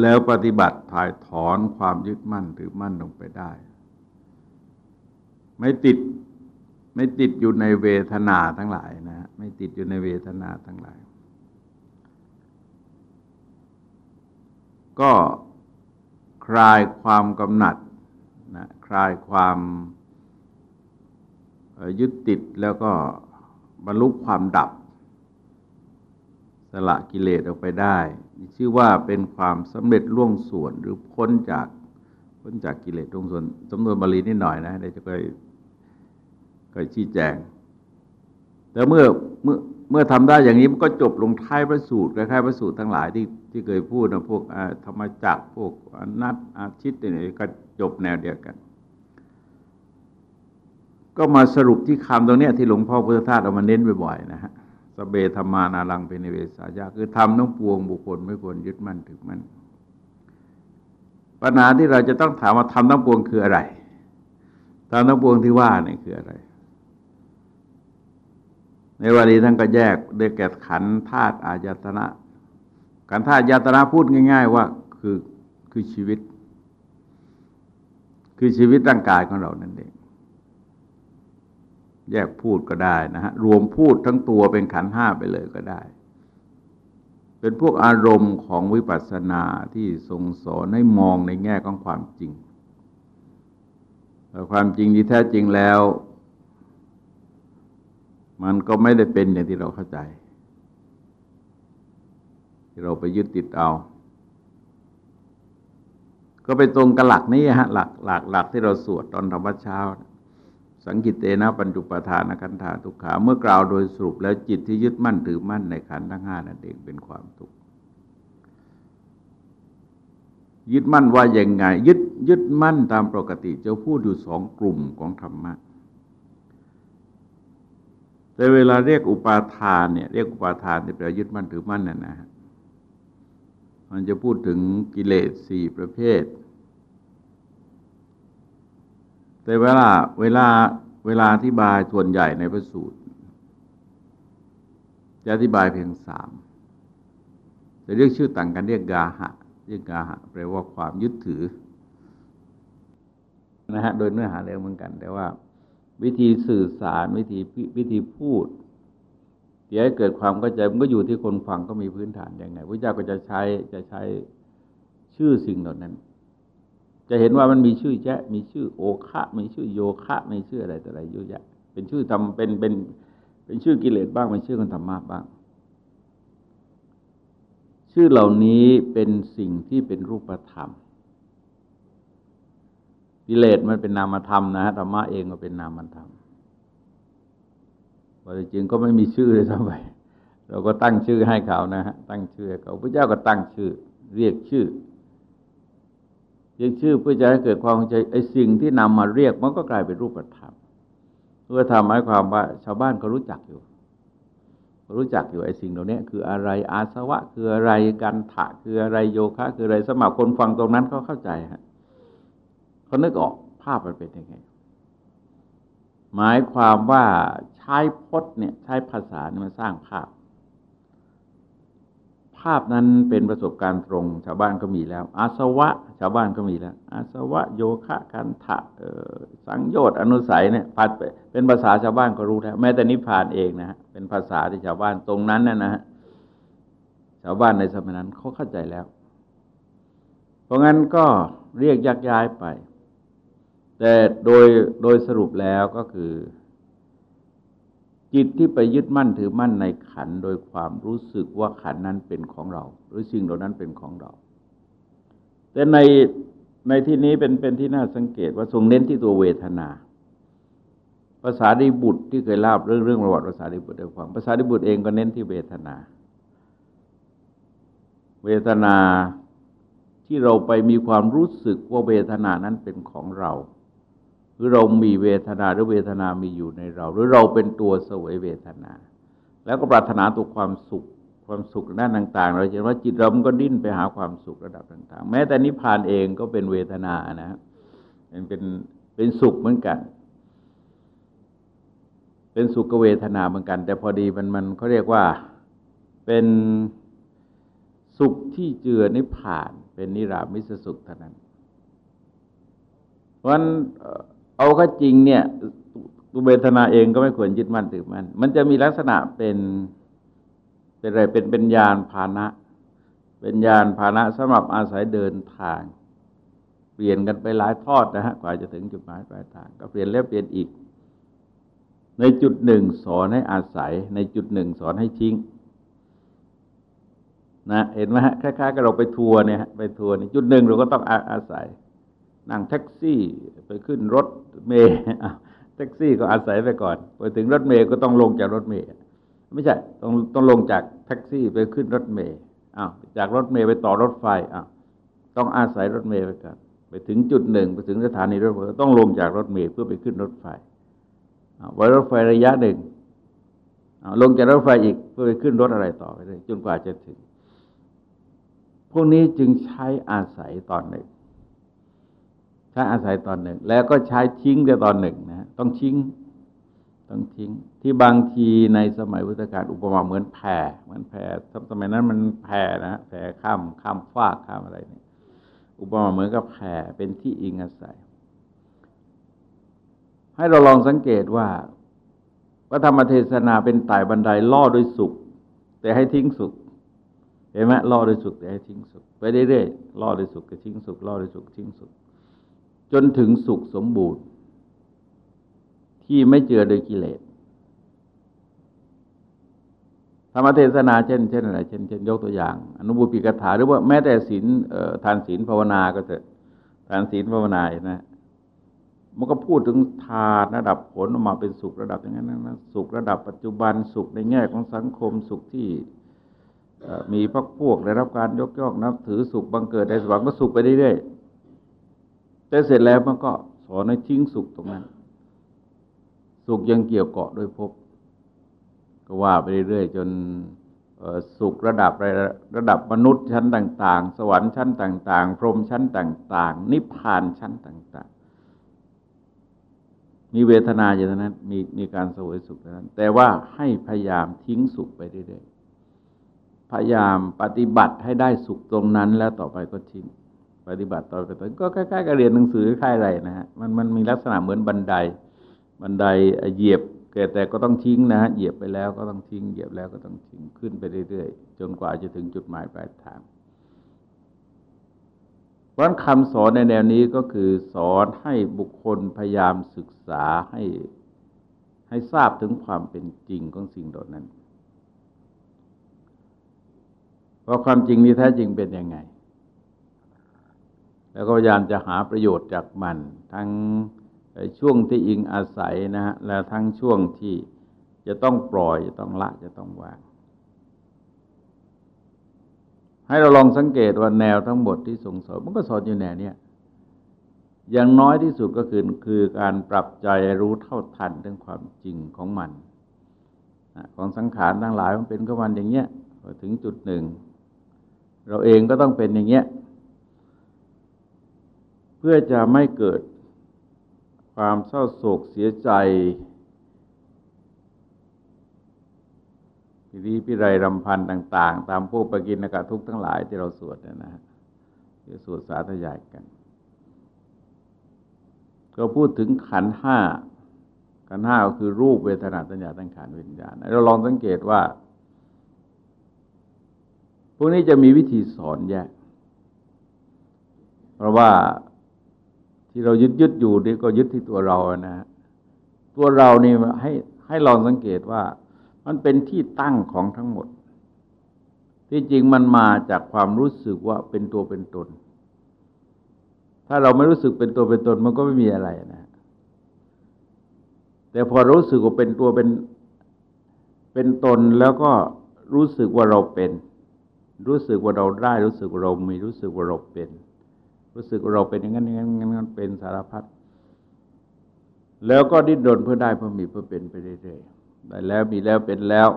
แล้วปฏิบัติถ่ายถอนความยึดมั่นถือมั่นลงไปได้ ไม่ติด ไม่ติดอยู่ในเวทนาทั้งหลายนะไม่ติดอยู่ในเวทนาทั้งหลาย ก็คลายความกำหนัดนะคลายความยึดติดแล้วก็บรรลุความดับ สละกิเลสออกไปได้ ชื่อว่าเป็นความสำเร็จล่วงส่วนหรือพ้นจากพ้นจากกิเลสล่วงส่วนจำนวนบาลีนิดหน่อยนะเดี๋ยวจะเคย เคยชี้แจง แต่เมื่อเมื่อเมื่อทำได้อย่างนี้มันก็จบลงท้ายพระสูตรคล้ายๆพระสูตรทั้งหลายที่ที่เคยพูดนะพวกธรรมจักพวกอนัตอาชิตเนี่ยก็จบแนวเดียวกัน ก็มาสรุปที่คำตรงนี้ที่หลวงพ่อพุทธทาสเอามาเน้นบ่อยๆนะฮะสเบธรรมานาลังเป็นเวสายาคือทำน้องปวงบุคคลไม่ควรยึดมั่นถือมั่นปัญหาที่เราจะต้องถามว่าทำน้องปวงคืออะไรตามทั้งปวงที่ว่านี่คืออะไร ในวันนี้ท่านก็แยกได้แก่ขันธาตุอายตนะขันธาตุอายตนะพูดง่าย ๆ ว่าคือคือชีวิต คือชีวิตร่างกายของเรานั่นเองแยกพูดก็ได้นะฮะรวมพูดทั้งตัวเป็นขันห้าไปเลยก็ได้ เป็นพวกอารมณ์ของวิปัสสนาที่ทรงสอนให้มองในแง่ของความจริงความจริงที่แท้จริงแล้ว มันก็ไม่ได้เป็นอย่างที่เราเข้าใจ ที่เราไปยึดติดเอา ก็ไปตรงกับหลักนี้ฮะหลักหลักหลักที่เราสวดตอนธรรมเช้า สังกิตเตนะปัญจุปทานขันธาทุกขา เมื่อกล่าวโดยสรุปแล้วจิตที่ยึดมั่นถือมั่นในขันธ์ทั้งห้านั่นเองเป็นความทุกข์ยึดมั่นว่าอย่างไง ยึดยึดมั่นตามปกติจะพูดอยู่สองกลุ่มของธรรมะ แต่เวลาเรียกอุปาทานเนี่ยเรียกอุปาทานที่แปลยึดมั่นถือมั่นน่ะนะมันจะพูดถึงกิเลสสี่ประเภท แต่เวลาเวลาเวลาอธิบายส่วนใหญ่ในพระสูตร จะอธิบายเพียงสามจะเรียกชื่อต่างกันเรียกกาหะ เรียกกาหะแปลว่าความยึดถือนะฮะโดยเนื้อหาเดียวเหมือนกัน แต่ว่า วิธีสื่อสารวิธีวิธีพูดเดี๋ยวให้เกิดความเข้าใจมันก็อยู่ที่คนฟังก็มีพื้นฐานย่างไงพระเจ้าก็จะใช้จะใช้ชื่อสิ่งเหล่านั้น จะเห็นว่ามันมีชื่อแยะมีชื่อโอคะมีชื่อโยคะมีชื่ออะไรแต่อะไรเยอะแยะ เป็นชื่อทำเป็นเป็นเป็นชื่อกิเลสบ้างเป็นชื่อคนธรรมะบ้าง ชื่อเหล่านี้เป็นสิ่งที่เป็นรูปธรรม กิเลสมันเป็นนามธรรมนะฮะธรรมะเองก็เป็นนามธรรมแต่จริงก็ไม่มีชื่อเลยทั้งไปเราก็ตั้งชื่อให้เขานะฮะตั้งชื่อให้เขาพระเจ้าก็ตั้งชื่อ เรียกชื่อ เรียกชื่อเพื่อจะให้เกิดความใจไอ้สิ่งที่นำมาเรียกมันก็กลายเป็นรูปธรรมเพื่อทำให้ความว่า ชาวบ้านก็รู้จักอยู่ รู้จักอยู่ไอ้สิ่งเหล่านี้คืออะไรอาสวะ คืออะไรกันถะคืออะไรโยคะ คืออะไรสมัครคนฟังตรงนั้นเขาเข้าใจฮะ เขานึกออกภาพมันเป็นยังไง หมายความว่าใช้พจน์เนี่ย ใช้ภาษาเนี่ยมาสร้างภาพ ภาพนั้นเป็นประสบการณ์ตรง ชาวบ้านก็มีแล้ว อาสวะ ชาวบ้านก็มีแล้ว อาสวะ โยคะกันถะสังโยชน์อนุสัยเนี่ยพัดเป็นภาษาชาวบ้านก็รู้แล้วแม้แต่นิพพานเองนะฮะเป็นภาษาที่ชาวบ้านตรงนั้นนะนะฮะชาวบ้านในสมัยนั้นเขาเข้าใจแล้ว เพราะงั้นก็เรียกยักย้ายไป แต่โดยโดยสรุปแล้วก็คือ จิตที่ไปยึดมั่นถือมั่นในขันโดยความรู้สึกว่าขันนั้นเป็นของเรา หรือสิ่งเหล่านั้นเป็นของเรา แต่ในในที่นี้เป็นเป็นที่น่าสังเกตว่าทรงเน้นที่ตัวเวทนาภาษาดิบุตรที่เคยเล่าเรื่องเรื่องประวัติภาษาดิบุตรได้ฟังภาษาดิบุตรเองก็เน้นที่เวทนา เวทนาที่เราไปมีความรู้สึกว่าเวทนานั้นเป็นของเรา หรือเรามีเวทนาหรือเวทนามีอยู่ในเรา หรือเราเป็นตัวสวยเวทนา แล้วก็ปรารถนาตัวความสุขความสุขด้านต่าง ๆ เราเห็นว่าจิตเรามันก็ดิ้นไปหาความสุขระดับต่าง ๆ แม้แต่นิพพานเองก็เป็นเวทนานะเป็นเป็นเป็นสุขเหมือนกัน เป็นสุขเวทนาเหมือนกัน แต่พอดีมันมันเขาเรียกว่าเป็นสุขที่เจือนิพพาน เป็นนิรามิสสุขเท่านั้น เพราะฉะนั้น เอาก็จริงเนี่ยตุเวทนาเองก็ไม่ควรยึดมั่นถือมั่นมันจะมีลักษณะเป็นเป็นอะไรเป็นเป็นญาณพานะ เป็นญาณพานะสำหรับอาศัยเดินทาง เปลี่ยนกันไปหลายทอดนะฮะกว่าจะถึงจุดหมายปลายทาง ก็เปลี่ยนแล้วเปลี่ยนอีก ในจุดหนึ่งสอนให้อาศัย ในจุดหนึ่งสอนให้ทิ้งนะเห็นไหมฮะคล้ายๆกับเราไปทัวร์เนี่ยไปทัวร์ในจุดหนึ่งเราก็ต้องอาอาศัย นั่งแท็กซี่ไปขึ้นรถเมย์แท็กซี่ก็อาศัยไปก่อนไปถึงรถเมย์ก็ต้องลงจากรถเมย์ไม่ใช่ต้องต้องลงจากแท็กซี่ไปขึ้นรถเมย์อ้าวจากรถเมย์ไปต่อรถไฟอ้าวต้องอาศัยรถเมย์ไปก่อนไปถึงจุดหนึ่งไปถึงสถานีรถไฟต้องลงจากรถเมย์เพื่อไปขึ้นรถไฟไว้รถไฟระยะหนึ่งลงจากรถไฟอีกเพื่อไปขึ้นรถอะไรต่อไปเลยจนกว่าจะถึง พวกนี้จึงใช้อาศัยตอนหนึ่ง ช้าอาศัยตอนหนึ่ง แล้วก็ใช้ทิ้งแต่ตอนหนึ่งนะต้องทิ้งต้องทิ้ง ที่บางทีในสมัยพุทธกาลอุปมาเหมือนแพเหมือนแพสมัยนั้นมันแพนะแพข้ามข้ามฟากข้ามอะไรเนี่ยอุปมาเหมือนกับแพเป็นที่อิงอาศัย ให้เราลองสังเกตว่าพระธรรมเทศนาเป็นไต่บันไดล่อด้วยสุข แต่ให้ทิ้งสุขเห็นไหมล่อด้วยสุขแต่ให้ทิ้งสุข ไปเรื่อยๆล่อด้วยสุขก็ทิ้งสุขล่อด้วยสุขทิ้งสุข จนถึงสุขสมบูรณ์ ที่ไม่เจือโดยกิเลสธรรมเทศนาเช่นเช่นอะไรเช่นเช่นยกตัวอย่าง อนุบุปิกถาหรือว่าแม้แต่ศีลทานศีลภาวนาก็เถอะทานศีลภาวนานะมันก็พูดถึงทานระดับผลออกมาเป็นสุขระดับอย่างนั้นนะสุขระดับปัจจุบันสุขในแง่ของสังคมสุขที่มีพักพวกได้รับการยกย่องนับถือสุขบังเกิดในสวรรค์ก็สุขไปเรื่อยๆ แต่เสร็จแล้วมันก็สอนให้ทิ้งสุขตรงนั้น สุขยังเกี่ยวเกาะด้วยภพก็ว่าไปเรื่อยๆจนสุขระดับระดับมนุษย์ชั้นต่าง ๆ สวรรค์ชั้นต่าง ๆ พรหมชั้นต่าง ๆ นิพพานชั้นต่าง ๆ มีเวทนาอย่างนั้น มีมีการสวยสุขนั้น แต่ว่าให้พยายามทิ้งสุขไปเรื่อยๆพยายามปฏิบัติให้ได้สุขตรงนั้นแล้วต่อไปก็ทิ้ง ปฏิบัติต่อไปต่อก็ใกล้ๆกับเรียนหนังสือคล้ายอะไรนะฮะมันมันมีลักษณะเหมือนบันได บันไดเหยียบแต่ก็ต้องทิ้งนะฮะเหยียบไปแล้วก็ต้องทิ้งเหยียบแล้วก็ต้องทิ้งขึ้นไปเรื่อยๆ จนกว่าจะถึงจุดหมายปลายทางเพราะคำสอนในแนวนี้ก็คือสอนให้บุคคลพยายามศึกษาให้ให้ทราบถึงความเป็นจริงของสิ่งเหล่านั้นว่าความจริงนี้แท้จริงเป็นยังไง แล้วก็พยายามจะหาประโยชน์จากมัน ทั้งช่วงที่อิงอาศัยนะฮะและทั้งช่วงที่จะต้องปล่อยจะต้องละจะต้องวาง ให้เราลองสังเกตว่าแนวทั้งหมดที่ส่งสอนมันก็สอนอยู่แนวเนี้ยอย่างน้อยที่สุดก็คือคือการปรับใจรู้เท่าทันเรื่องความจริงของมันของสังขารทั้งหลายมันเป็นก็มันอย่างเงี้ยพอถึงจุดหนึ่ง เราเองก็ต้องเป็นอย่างเงี้ย พื่อจะไม่เกิดความเศร้าโศกเสียใจพิริพิไรรำพันต่าง ๆ ตามพวกปกินกะทุกทั้งหลายที่เราสวดนะนะที่สวดสาธยายกัน ก็พูดถึงขันห้าขันห้าก็คือรูปเวทนาสัญญาตั้งขันวิญญาณ เราลองสังเกตว่า พวกนี้จะมีวิธีสอนแยก เพราะว่า ที่เรายึดยึดอยู่นี่ก็ยึดที่ตัวเรานะ ตัวเรานี่ให้ให้ลองสังเกตว่า มันเป็นที่ตั้งของทั้งหมด ที่จริงมันมาจากความรู้สึกว่าเป็นตัวเป็นตน ถ้าเราไม่รู้สึกเป็นตัวเป็นตนมันก็ไม่มีอะไรนะ แต่พอรู้สึกว่าเป็นตัวเป็นเป็นตนแล้วก็รู้สึกว่าเราเป็น รู้สึกว่าเราได้ รู้สึกว่าเรามีรู้สึกว่าเราเป็น รู้สึกเราเป็นอย่างนั้นอย่างนั้นอย่างนั้นเป็นสารพัดแล้วก็ดิ้นรนเพื่อได้เพื่อมีเพื่อเป็นไปเรื่อยๆได้แล้วมีแล้วเป็นแล้ว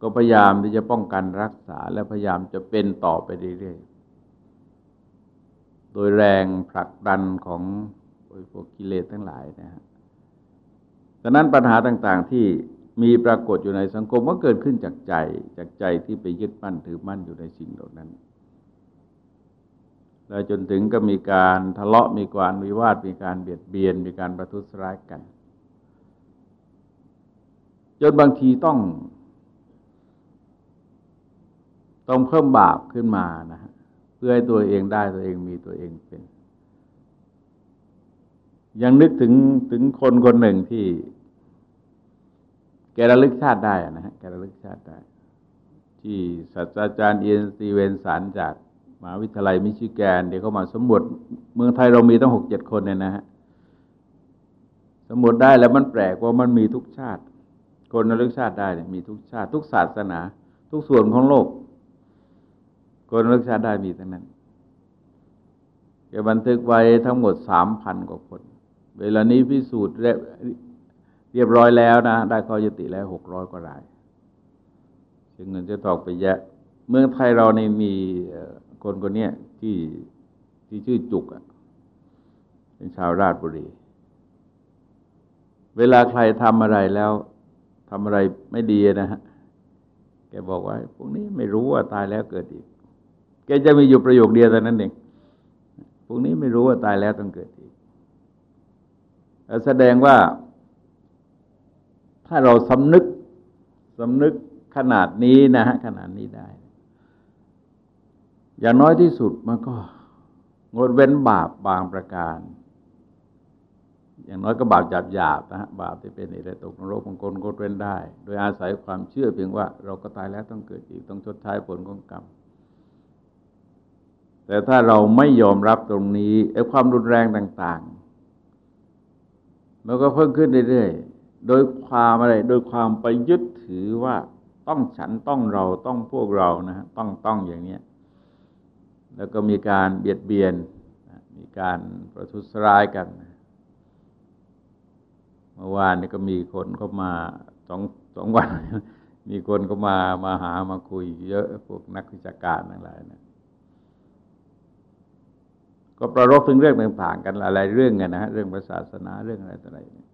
ก็พยายามที่จะป้องกันรักษา และพยายามจะเป็นต่อไปเรื่อยๆ โดยแรงผลักดันของพวกกิเลสทั้งหลายนะฮะดังนั้นปัญหาต่างๆที่มีปรากฏอยู่ในสังคมก็เกิดขึ้นจากใจจากใจที่ไปยึดมั่นถือมั่นอยู่ในสิ่งเหล่านั้น แล้วจนถึงก็มีการทะเลาะมีการวิวาทมีการเบียดเบียน มีการประทุษร้ายกัน จนบางทีต้อง ต้องเพิ่มบาปขึ้นมานะฮะเพื่อให้ตัวเองได้ตัวเองมีตัวเองเป็น ยังนึกถึงถึงคนคนหนึ่งที่ แกระลึกชาติได้นะฮะแกระลึกชาติได้ ที่ศาสตราจารย์เอียนสีเวนสันจาก มหาวิทยาลัยมิชิแกนเดี๋ยวเขามาสำรวจเมืองไทยเรามีตั้งหกเจ็ดคนเนี่ยนะฮะสำรวจได้แล้วมันแปลกว่ามันมีทุกชาติ คนระลึกชาติได้เนี่ยมีทุกชาติ ทุกศาสนา ทุกส่วนของโลก คนระลึกชาติได้มีทั้งนั้นแกบันทึกไว้ทั้งหมดสามพันกว่าคน เวลานี้พิสูจน์เรียบร้อยแล้วนะ ได้ข้อยุติแล้วหกร้อยกว่าราย ซึ่งเงินจะตอกไปแยะ เมืองไทยเราในมี คนคนนี้ที่ที่ชื่อจุกอะ เป็นชาวราชบุรี เวลาใครทำอะไรแล้วทำอะไรไม่ดีนะฮะ แกบอกว่า พวกนี้ไม่รู้ว่าตายแล้วเกิดอีก แกจะมีอยู่ประโยคเดียวแต่นั้นเอง พวกนี้ไม่รู้ว่าตายแล้วต้องเกิดอีก แสดงว่า ถ้าเราสำนึกสำนึกขนาดนี้นะฮะขนาดนี้ได้ อย่างน้อยที่สุดมันก็งดเว้นบาปบางประการ อย่างน้อยก็บาปหยาบหยาบนะฮะบาปที่เป็นเหตุตกนรกบางคนงดเว้นได้ โดยอาศัยความเชื่อเพียงว่า เราก็ตายแล้วต้องเกิดอีกต้องชดใช้ผลของกรรมแต่ถ้าเราไม่ยอมรับตรงนี้ไอ้ความรุนแรงต่าง ๆ มันก็เพิ่มขึ้นเรื่อยๆโดยความอะไร โดยความไปยึดถือว่าต้องฉันต้องเราต้องพวกเรานะฮะต้องต้องอย่างเนี้ย แล้วก็มีการเบียดเบียน มีการประทุษร้ายกัน เมื่อวานนี้ก็มีคนเข้ามาสองสองวัน มีคนก็มามาหามาคุย เยอะพวกนักวิชาการทั้งหลายนะก็ประรบถึงเรื่องต่างๆกันหลายๆเรื่องไงนะฮะเรื่องศาสนาเรื่องอะไรต่ออะไรเนี่ย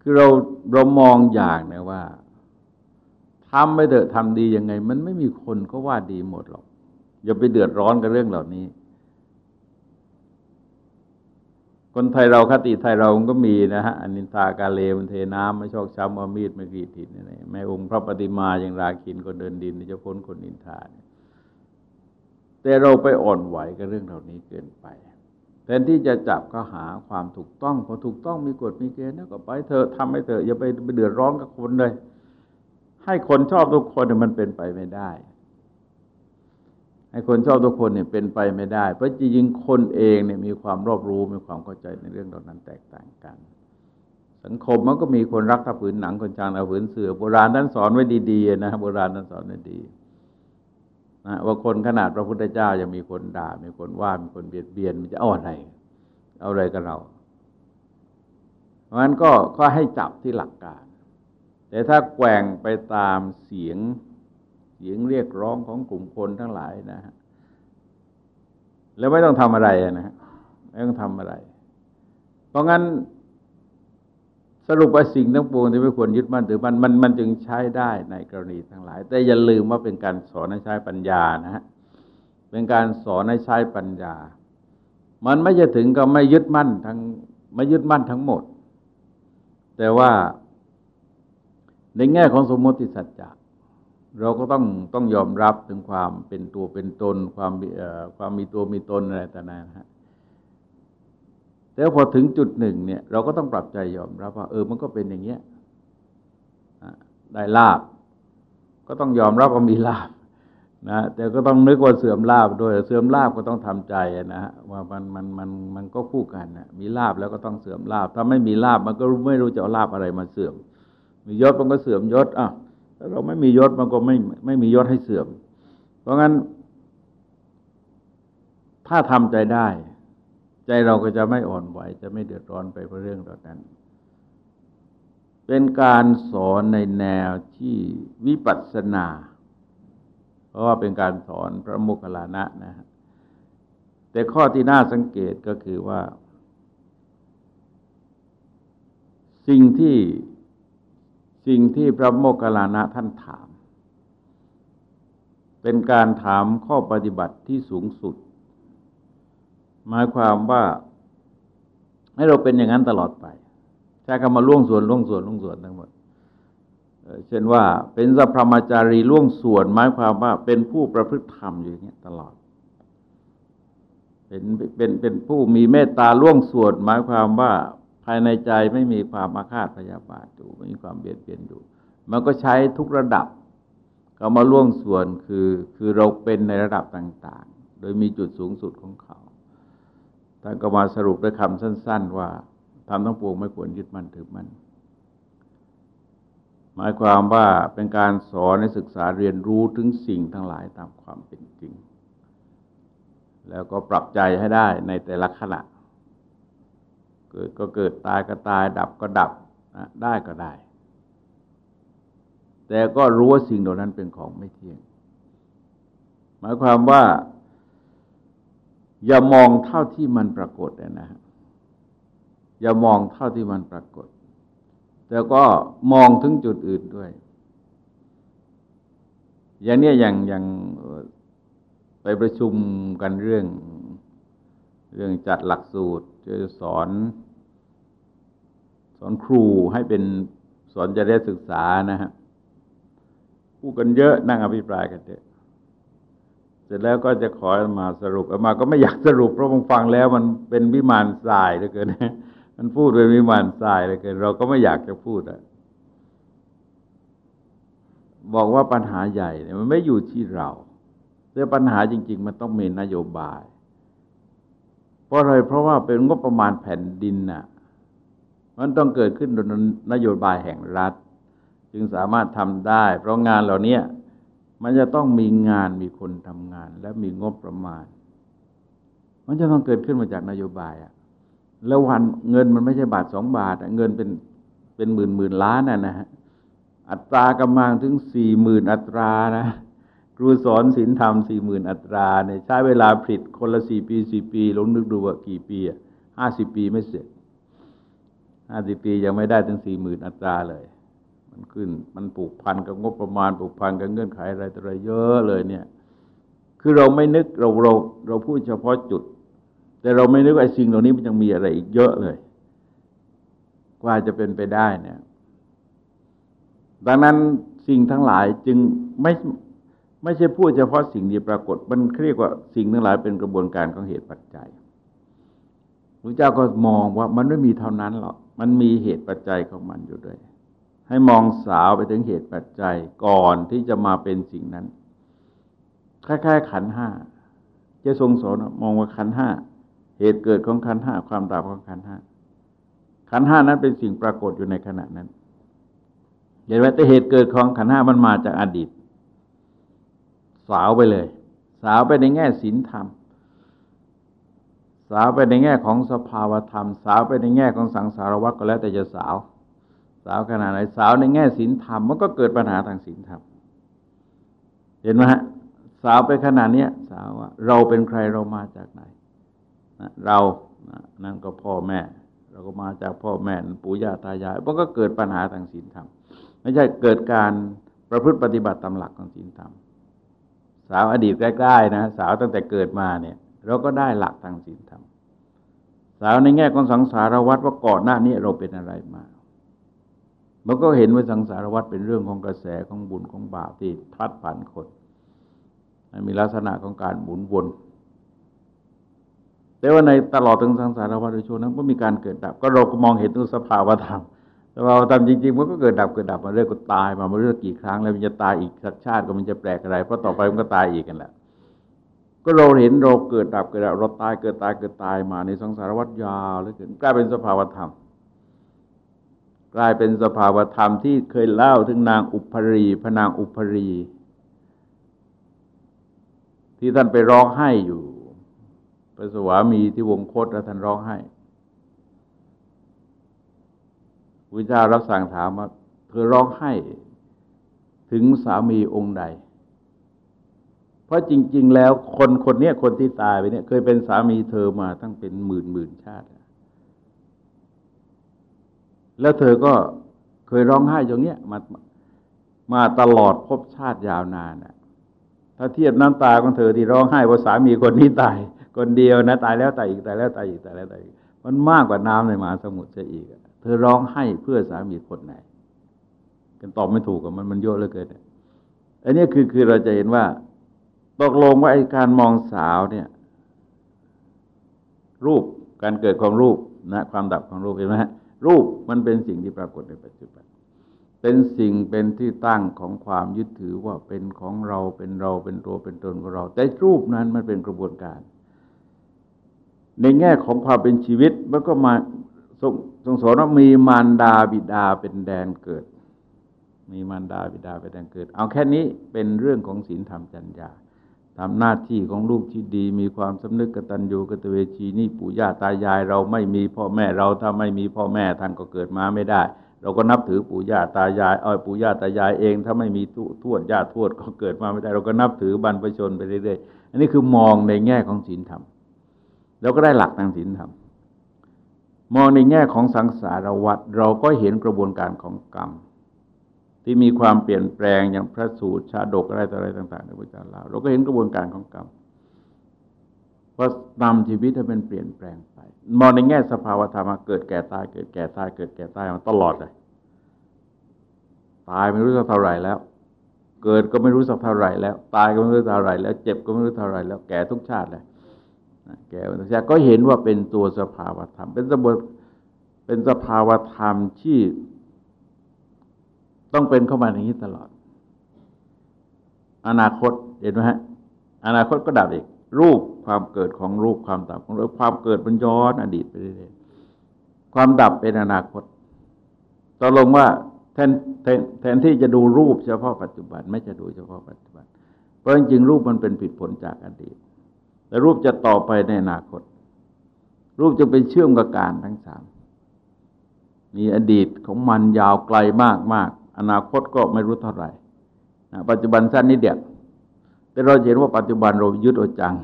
คือเราเรามองอย่างนะว่า ทำไปเถอะทำดียังไง มันไม่มีคนก็ว่าดีหมดหรอก อย่าไปเดือดร้อนกับเรื่องเหล่านี้ คนไทยเราคติไทยเราก็มีนะฮะอนินทากาเลมันเทน้ำไม่ชอกช้ำเอามีดไม่กรีดถิ่นอะไรแม่องค์พระปฏิมาอย่างราคินคนเดินดินจะพ้นคนนินทาแต่เราไปอ่อนไหวกับเรื่องเหล่านี้เกินไปแทนที่จะจับก็หาความถูกต้องพอถูกต้องมีกฎมีเกณฑ์ก็ไปเถอะทำให้เถอะอย่าไปเดือดร้อนกับคนเลย ให้คนชอบทุกคนมันเป็นไปไม่ได้ ให้คนชอบทุกคนเนี่ยเป็นไปไม่ได้ เพราะจริงๆคนเองเนี่ยมีความรอบรู้มีความเข้าใจในเรื่องเหล่านั้นแตกต่างกัน สังคมมันก็มีคนรักถ้าผืนหนังคนจางเอาผืนเสือโบราณท่านสอนไว้ดีๆนะโบราณท่านสอนไว้ดีนะว่าคนขนาดพระพุทธเจ้ายังมีคนด่า มีคนว่ามีคนเบียดเบียนมันจะเอาอะไร เอาอะไรกับเราเพราะฉะนั้นก็ก็ให้จับที่หลักการ แต่ถ้าแกว่งไปตามเสียงเสียงเรียกร้องของกลุ่มคนทั้งหลายนะฮะแล้วไม่ต้องทำอะไรนะฮะไม่ต้องทำอะไร เพราะงั้นสรุปว่าสิ่งทั้งปวงที่ไม่ควรยึดมั่นถือมันมันมันจึงใช้ได้ในกรณีทั้งหลาย แต่อย่าลืมว่าเป็นการสอนให้ใช้ปัญญานะฮะเป็นการสอนให้ใช้ปัญญา มันไม่จะถึงก็ไม่ยึดมั่นทั้งไม่ยึดมั่นทั้งหมด แต่ว่า ในแง่ของสมมติสัจจะเราก็ต้องต้องยอมรับถึงความเป็นตัวเป็นตน ความความมีตัวมีตนอะไรต่างๆฮะแต่พอถึงจุดหนึ่งเนี่ย เราก็ต้องปรับใจยอมรับว่า เออมันก็เป็นอย่างเงี้ยได้ลาบ ก็ต้องยอมรับว่ามีลาบนะแต่ก็ต้องนึกว่าเสื่อมลาบด้วยเสื่อมลาบก็ต้องทำใจนะฮะว่ามันมันมันมันก็คู่กันนะมีลาบแล้วก็ต้องเสื่อมลาบ ถ้าไม่มีลาบมันก็ไม่รู้จะเอาลาบอะไรมาเสื่อม มียศมันก็เสื่อมยศอะถ้าเราไม่มียศมันก็ไม่ไม่มียศให้เสื่อม เพราะงั้น ถ้าทำใจได้ ใจเราก็จะไม่อ่อนไหว จะไม่เดือดร้อนไปเพราะเรื่องเหล่านั้น เป็นการสอนในแนวที่วิปัสสนา เพราะว่าเป็นการสอนพระโมคคัลลานะนะฮะแต่ข้อที่น่าสังเกตก็คือว่า สิ่งที่ สิ่งที่พระโมคคัลลานะท่านถาม เป็นการถามข้อปฏิบัติที่สูงสุด หมายความว่าให้เราเป็นอย่างนั้นตลอดไปใช้คำมาล่วงส่วนล่วงส่วนล่วงส่วนทั้งหมดเช่นว่าเป็นสัพพมจารีล่วงส่วน หมายความว่าเป็นผู้ประพฤติธรรมอยู่อย่างนี้ตลอด เป็นเป็นเป็นผู้มีเมตตาล่วงส่วน หมายความว่า ภายในใจไม่มีความอาฆาตพยาบาทอยู่ไม่มีความเบียดเบียนอยู่ มันก็ใช้ทุกระดับก็มาล่วงส่วนคือคือเราเป็นในระดับต่าง ๆ โดยมีจุดสูงสุดของเขาท่านก็มาสรุปด้วยคำสั้น ๆ ว่าทำทั้งปวงไม่ควรยึดมั่นถือมั่นหมายความว่าเป็นการสอนในศึกษาเรียนรู้ถึงสิ่งทั้งหลายตามความเป็นจริง แล้วก็ปรับใจให้ได้ในแต่ละขณะ เกิดก็เกิดตายก็ตาย ดับก็ดับนะได้ก็ได้ แต่ก็รู้ว่าสิ่งเหล่านั้นเป็นของไม่เที่ยง หมายความว่า อย่ามองเท่าที่มันปรากฏนะฮะอย่ามองเท่าที่มันปรากฏ แต่ก็มองถึงจุดอื่นด้วย อย่างนี้อย่างอย่างไปประชุมกันเรื่อง เรื่องจัดหลักสูตร จะสอนสอนครูให้เป็นสอนจะได้ศึกษานะฮะพูดกันเยอะนั่งอภิปรายกันเยอะเสร็จแล้วก็จะขอมาสรุปออกมาก็ไม่อยากสรุปเพราะผมฟังแล้ว มันเป็นวิมานทรายเหลือเกินมันพูดเป็นวิมานทรายเหลือเกิน เราก็ไม่อยากจะพูดอะบอกว่าปัญหาใหญ่เนี่ยมันไม่อยู่ที่เราแต่ปัญหาจริง ๆ มันต้องมีนโยบาย เพราะอะไรเพราะว่าเป็นงบประมาณแผ่นดินน่ะ มันต้องเกิดขึ้นโดยนโยบายแห่งรัฐ จึงสามารถทำได้ เพราะงานเหล่านี้มันจะต้องมีงานมีคนทำงาน และมีงบประมาณ มันจะต้องเกิดขึ้นมาจากนโยบายอะแล้ววันเงินมันไม่ใช่บาทสองบาทเงินเป็นเป็นหมื่นหมื่นล้านนะนะฮะอัตรากำลังถึงสี่หมื่นอัตรานะ ครูสอนศีลธรรมสี่หมื่นอัตราเนี่ยใช้เวลาผลิตคนละสี่ปีสี่ปีลองนึกดูว่ากี่ปีอะห้าสิบปีไม่เสร็จห้าสิบปียังไม่ได้ถึงสี่หมื่นอัตราเลย มันขึ้นมันผูกพันกับงบประมาณผูกพันกับเงื่อนไขอะไรต่ออะไรเยอะเลยเนี่ย คือเราไม่นึกเราเราเราพูดเฉพาะจุด แต่เราไม่นึกไอ้สิ่งเหล่านี้มันยังมีอะไรอีกเยอะเลย กว่าจะเป็นไปได้เนี่ย ดังนั้นสิ่งทั้งหลายจึงไม่ ไม่ใช่พูดเฉพาะสิ่งที่ปรากฏ มันเรียกว่าสิ่งทั้งหลายเป็นกระบวนการของเหตุปัจจัยพระเจ้าก็มองว่ามันไม่มีเท่านั้นหรอก มันมีเหตุปัจจัยของมันอยู่ด้วย ให้มองสาวไปถึงเหตุปัจจัยก่อนที่จะมาเป็นสิ่งนั้น คล้ายๆ ขันห้าจะทรงสอนมองว่าขันห้าเหตุเกิดของขันห้าความดับของขันห้าขันห้านั้นเป็นสิ่งปรากฏอยู่ในขณะนั้นเห็นไหมแต่เหตุเกิดของขันห้ามันมาจากอดีต สาวไปเลย สาวไปในแง่ศีลธรรม สาวไปในแง่ของสภาวธรรม สาวไปในแง่ของสังสารวัฏก็แล้วแต่จะสาว สาวขนาดไหนสาวในแง่ศีลธรรมมันก็เกิดปัญหาทางศีลธรรมเห็นไหมฮะสาวไปขนาดนี้สาวว่าเราเป็นใครเรามาจากไหนนะเรานะนั่นก็พ่อแม่ เราก็มาจากพ่อแม่ปู่ย่าตายายมันก็เกิดปัญหาทางศีลธรรมไม่ใช่เกิดการประพฤติปฏิบัติตามหลักของศีลธรรม สาวอดีตใกล้ๆนะสาวตั้งแต่เกิดมาเนี่ย เราก็ได้หลักทางศีลธรรมสาวในแง่ของสังสารวัฏว่าก่อนหน้านี้เราเป็นอะไรมามันก็เห็นว่าสังสารวัฏเป็นเรื่องของกระแสของบุญของบาปที่พัดผ่านคนมันมีลักษณะของการหมุนวน แต่ว่าในตลอดถึงสังสารวัฏในช่วงนั้นก็มีการเกิดดับ ก็เราก็มองเห็นตัวสภาวธรรม สภาวธรรมจริงๆมันก็เกิดดับเกิดดับมาเรื่อยก็ตายมามาเรื่อยกี่ครั้งแล้วมันจะตายอีกสักชาติก็มันจะแปลกอะไรเพราะต่อไปมันก็ตายอีกกันแหละก็เราเห็นเราเกิดดับเกิดดับเราตายเกิดตายเกิดตายมาในสังสารวัฏยาวเลยเกิดกลายเป็นสภาวธรรม กลายเป็นสภาวธรรมที่เคยเล่าถึงนางอุปรีพนางอุปรี ที่ท่านไปร้องไห้อยู่พระสวามีที่วงโคตแล้วท่านร้องไห้ พระเจ้ารับสั่งถามว่าเธอร้องไห้ถึงสามีองค์ใด เพราะจริง ๆ แล้วคนคนนี้คนที่ตายไปเนี่ย เคยเป็นสามีเธอมาตั้งเป็นหมื่นหมื่นชาติ แล้วเธอก็เคยร้องไห้อย่างเนี้ยมามาตลอดพบชาติยาวนานนะถ้าเทียบน้ำตาของเธอที่ร้องไห้เพราะสามีคนนี้ตาย คนเดียวนะ ตายแล้วตายอีกตายแล้วตายอีกตายแล้วตายอีกมันมากกว่าน้ำในมหาสมุทรซะอีก เธอร้องไห้เพื่อสามีคนไหน กันตอบไม่ถูกกับมันมันเยอะเหลือเกินอันนี้คือคือเราจะเห็นว่าตกลงว่าไอ้การมองสาวเนี่ย รูปการเกิดของรูปนะความดับของรูปเห็นไหมฮะรูปมันเป็นสิ่งที่ปรากฏในปัจจุบัน เป็นสิ่งเป็นที่ตั้งของความยึดถือว่าเป็นของเราเป็นเราเป็นตัวเป็นตนของเรา แต่รูปนั้นมันเป็นกระบวนการ ในแง่ของความเป็นชีวิตมันก็มา ทรงสอนว่ามีมารดาบิดาเป็นแดนเกิด มีมารดาบิดาเป็นแดนเกิด เอาแค่นี้เป็นเรื่องของศีลธรรมจัญญาทำหน้าที่ของลูกที่ดี มีความสำนึกกตัญญูกตเวชีนี่ปู่ย่าตายายเราไม่มีพ่อแม่เราถ้าไม่มีพ่อแม่ท่านก็เกิดมาไม่ได้ เราก็นับถือปู่ย่าตายายอ้อยปู่ย่าตายายเอง ถ้าไม่มีทวดญาติทวดก็เกิดมาไม่ได้ เราก็นับถือบรรพชนไปเรื่อยๆอันนี้คือมองในแง่ของศีลธรรมเราก็ได้หลักทางศีลธรรม มองในแง่ของสังสารวัฏเราก็เห็นกระบวนการของกรรม ที่มีความเปลี่ยนแปลงอย่างพระสูตรชาดกอะไรต่ออะไรต่างๆในพระเจ้าเราเราก็เห็นกระบวนการของกรรมว่านำชีวิตให้เป็นเปลี่ยนแปลงไป มองในแง่สภาวธรรมเกิดแก่ตายเกิดแก่ตายเกิดแก่ตายมาตลอดเลยตายไม่รู้สักเท่าไหร่แล้ว เกิดก็ไม่รู้สักเท่าไหร่แล้ว ตายก็ไม่รู้เท่าไหร่แล้ว เจ็บก็ไม่รู้เท่าไหร่แล้วแก่ทุกชาติเลย แก่ทุกชาก็เห็นว่าเป็นตัวสภาวธรรม เป็นสมบเป็นสภาวธรรมที่ต้องเป็นเข้ามาอย่างนี้ตลอด อนาคตเห็นไหมฮะอนาคตก็ดับอีก รูปความเกิดของรูปความดับของรูปความเกิดมันย้อนอดีตไปเรื่อยๆความดับเป็นอนาคตตกลงว่าแทนแทนแทนที่จะดูรูปเฉพาะปัจจุบัน ไม่จะดูเฉพาะปัจจุบัน เพราะจริงๆรูปมันเป็นผิดผลจากอดีต แต่รูปจะต่อไปในอนาคต รูปจะเป็นเชื่อมกับการทั้งสามมีอดีตของมันยาวไกลมากมากอนาคตก็ไม่รู้เท่าไหร่ปัจจุบันสั้นนิดเดียวแต่เราเห็นว่าปัจจุบันเรายึดเอาจัง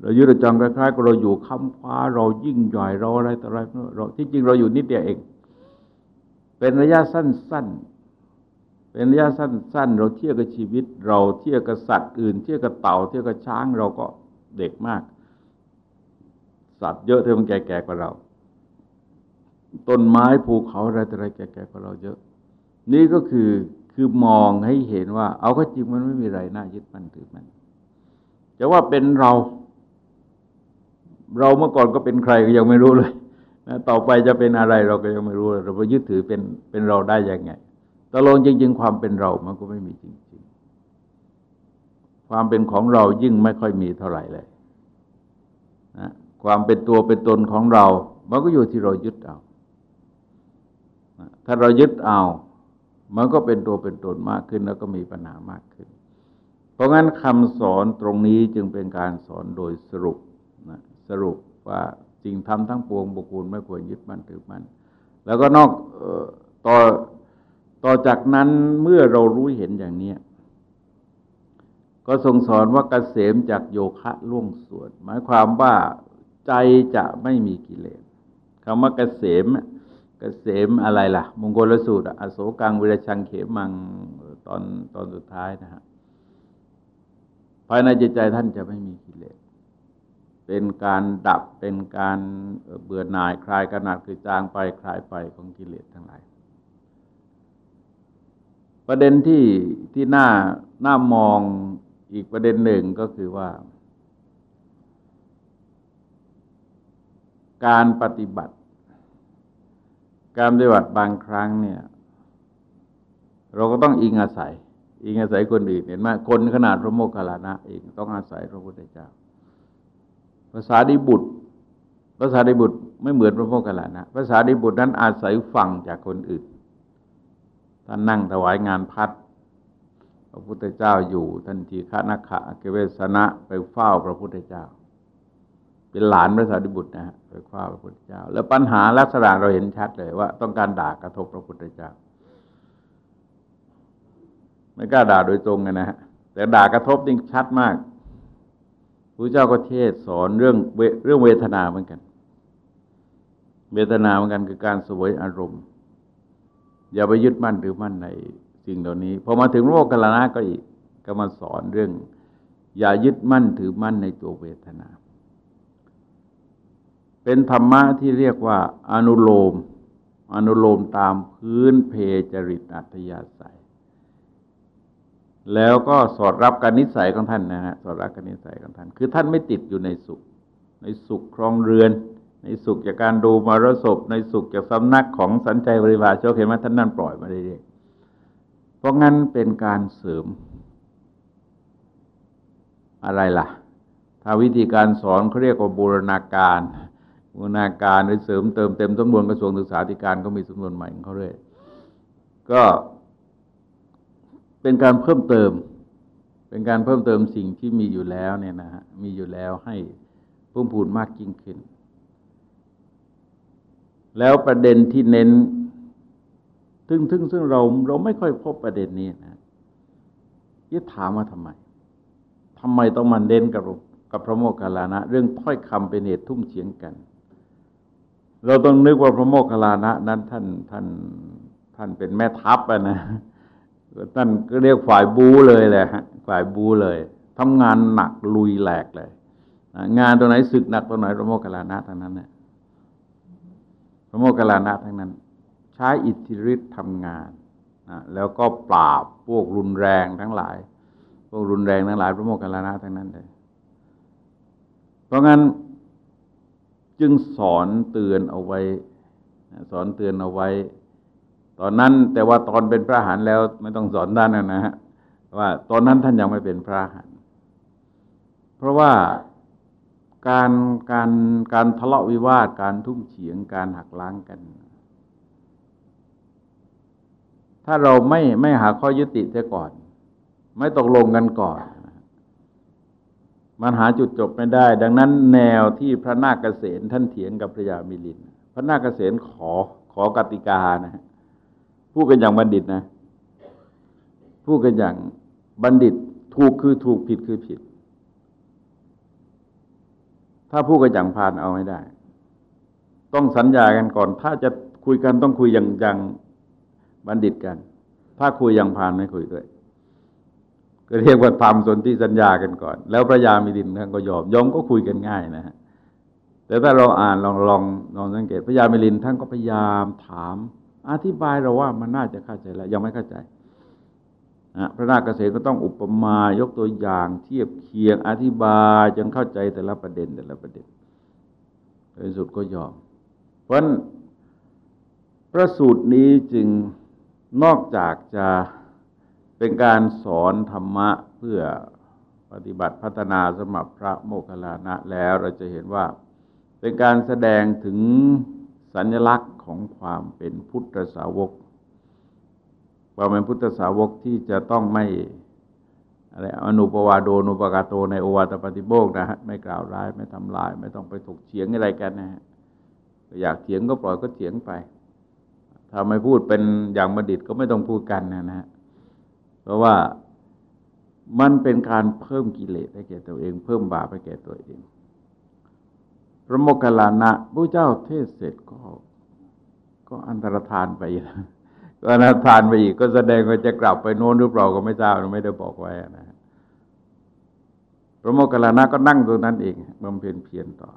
เรายึดเอาจังคล้ายๆกับเราอยู่ค้ำคว้าเรายิ่งใหญ่เราอะไรต่ออะไรเราที่จริงเราอยู่นิดเดียวเอง เป็นระยะสั้นๆ เป็นระยะสั้นๆ เราเทียบกับชีวิต เราเทียบกับสัตว์อื่น เทียบกับเต่า เทียบกับช้างเราก็ เด็กมาก สัตว์เยอะเท่ามันแก่ๆกว่าเรา ต้นไม้ภูเขาอะไรอะไรแก่ๆกว่าเราเยอะ นี่ก็คือคือมองให้เห็นว่า เอาก็จริงมันไม่มีอะไรน่ายึดมั่นถือมันจะว่าเป็นเรา เราเมื่อก่อนก็เป็นใครก็ยังไม่รู้เลยนะต่อไปจะเป็นอะไรเราก็ยังไม่รู้เราไปยึดถือเป็นเป็นเราได้ยังไงตกลงจริง ๆ ความเป็นเรามันก็ไม่มีจริง ความเป็นของเรายิ่งไม่ค่อยมีเท่าไหร่เลยนะความเป็นตัวเป็นตนของเรา มันก็อยู่ที่เรายึดเอา ถ้าเรายึดเอา มันก็เป็นตัวเป็นตนมากขึ้น แล้วก็มีปัญหามากขึ้น เพราะงั้นคำสอนตรงนี้จึงเป็นการสอนโดยสรุปนะสรุปว่าสิ่งทำทั้งปวงบุคคลไม่ควรยึดมั่นถือมั่น แล้วก็นอกต่อต่อจากนั้นเมื่อเรารู้เห็นอย่างนี้ ก็ทรงสอนว่าเกษมจากโยคะล่วงส่วน หมายความว่าใจจะไม่มีกิเลสคำว่าเกษมเกษมอะไรล่ะ มงคลสูตรอโศกังวิรชังเขมังตอนตอนสุดท้ายนะฮะภายในจิตใจท่านจะไม่มีกิเลสเป็นการดับเป็นการเบื่อหน่ายคลายกระหนัดคือจางไปคลายไปของกิเลสทั้งหลายประเด็นที่ที่น่าน่ามอง อีกประเด็นหนึ่งก็คือว่า การปฏิบัติ การปฏิบัติบางครั้งเนี่ย เราก็ต้องอิงอาศัย อิงอาศัยคนอื่นเห็นไหมคนขนาดพระโมคคัลลานะเองต้องอาศัยพระพุทธเจ้าภาษาดิบุตรภาษาดิบุตรไม่เหมือนพระโมคคัลลานะภาษาดิบุตรนั้นอาศัยฟังจากคนอื่นท่านนั่งถวายงานพัด พระพุทธเจ้าอยู่ทันทีฆานาคะเกเวสนะไปเฝ้าพระพุทธเจ้า เป็นหลานพระสารีบุตรนะฮะไปคว้าพระพุทธเจ้า แล้วปัญหาลักษณะเราเห็นชัดเลยว่า ต้องการด่ากระทบพระพุทธเจ้า ไม่กล้าด่าโดยตรงนะฮะแต่ด่ากระทบยิ่ชัดมากพระเจ้าก็เทศสอนเรื่องเรื่องเวทนาเหมือนกัน เวทนาเหมือนกันคือการสวยอารมณ์ อย่าไปยึดมั่นหรือมั่นใน สิ่งเหล่านี้พอมาถึงโลกกลานะก็อีกก็มาสอนเรื่อง อย่ายึดมั่นถือมั่นในตัวเวทนา เป็นธรรมะที่เรียกว่า อนุโลม อนุโลมตามพื้นเพจริตอัตยาศัย แล้วก็สอดรับการนิสัยของท่านนะฮะสอดรับการนิสัยของท่าน คือท่านไม่ติดอยู่ในสุข ในสุขครองเรือนในสุขจากการดูมารสพในสุขจากสำนักของสันใจบริวารโชคเห็นไหมท่านนั่นปล่อยมาเรื่อย เพราะงั้นเป็นการเสริม อะไรล่ะ ถ้าวิธีการสอนเขาเรียกว่าบูรณาการบูรณาการหรือเสริมเติมเต็มสำนวนกระทรวงศึกษาธิการก็มีสำนวนใหม่ของเขาเรื่อยก็เป็นการเพิ่มเติม เป็นการเพิ่มเติมสิ่งที่มีอยู่แล้วเนี่ยนะฮะมีอยู่แล้วให้เพิ่มพูนมากยิ่งขึ้น แล้วประเด็นที่เน้น ซึ่งซึ่งซึ่งเราเราไม่ค่อยพบประเด็นนี้นะยึดถามว่าทำไมทำไมต้องมันเน้นกับกับพระโมคคัลลานะ เรื่องถ้อยคำเป็นเหตุทุ่มเฉียงกัน เราต้องนึกว่าพระโมคคัลลานะ นั้นท่านท่านท่านเป็นแม่ทัพอะนะท่านก็เรียกฝ่ายบูเลยแหละฮะฝ่ายบูเลยทำงานหนักลุยแหลกเลย งานตัวไหนศึกหนักตัวไหนพระโมคคัลลานะทั้งนั้นเนี่ยพระโมคคัลลานะทั้งนั้น ช้อิทธิฤทธิ์ทำงานนะแล้วก็ปราบพวกรุนแรงทั้งหลาย พวกรุนแรงทั้งหลาย พระโมคคัลลานะทั้งนั้นเลยเพราะงั้นจึงสอนเตือนเอาไว้ สอนเตือนเอาไว้ ตอนนั้นแต่ว่าตอนเป็นพระหันแล้วไม่ต้องสอนด้านนั้นนะฮะว่าตอนนั้นท่านยังไม่เป็นพระหันเพราะว่าการการการทะเลาะวิวาทการทุ่มเฉียงการหักล้างกัน ถ้าเราไม่ไม่หาข้อยุติเสียก่อน ไม่ตกลงกันก่อน มันหาจุดจบไม่ได้ ดังนั้นแนวที่พระนาคเกษท่านเถียงกับพระยามิลิน พระนาคเกษขอขอกติกานะพูดกันอย่างบัณฑิตนะ พูดกันอย่างบัณฑิตถูกคือถูกผิดคือผิด ถ้าพูดกันอย่างพานเอาไม่ได้ ต้องสัญญากันก่อน ถ้าจะคุยกันต้องคุยอย่างอย่าง บัณฑิตกัน ถ้าคุยย่างพานไม่คุยด้วย ก็เรียกว่าทำสนที่สัญญากันก่อน แล้วพระยามิลินท่านก็ยอมยอมก็คุยกันง่ายนะฮะแต่ถ้าเราอ่านลองลองลองสังเกตพระยามิลินท่านก็พยายามถาม อธิบายเราว่ามันน่าจะเข้าใจแล้ว ยังไม่เข้าใจพระนาคเกษตรก็ต้องอุปมายกตัวอย่างเทียบเคียงอธิบายจนเข้าใจแต่ละประเด็นแต่ละประเด็นในสุดก็ยอม เพราะพระสูตรนี้จึง นอกจากจะเป็นการสอนธรรมะเพื่อปฏิบัติพัฒนาสมรับพระโมคคัลลานะแล้วเราจะเห็นว่าเป็นการแสดงถึงสัญลักษณ์ของความเป็นพุทธสาวกความเป็นพุทธสาวกที่จะต้องไม่อะไรอนุปวาโดนุปกาโตในโอวาตปฏิโบกนะฮะไม่กล่าวร้ายไม่ทำลาย ไม่ต้องไปถกเถียงอะไรกันนะฮะอยากเถียงก็ปล่อยก็เถียงไป ถ้าไม่พูดเป็นอย่างบัณฑิตก็ไม่ต้องพูดกันนะฮะเพราะว่ามันเป็นการเพิ่มกิเลสให้แก่ตัวเอง เพิ่มบาปให้แก่ตัวเอง พระโมคคัลลานะพระเจ้าเทศเสร็จก็ ก็อันตรธานไปก็อันตรธานไปอีกก็แสดงว่าจะกลับไปโน้นหรือเปล่าก็ไม่ทราบไม่ได้บอกไว้นะพระโมคคัลลานะก็นั่งตรงนั้นเองบำเพ็ญเพียรต่อ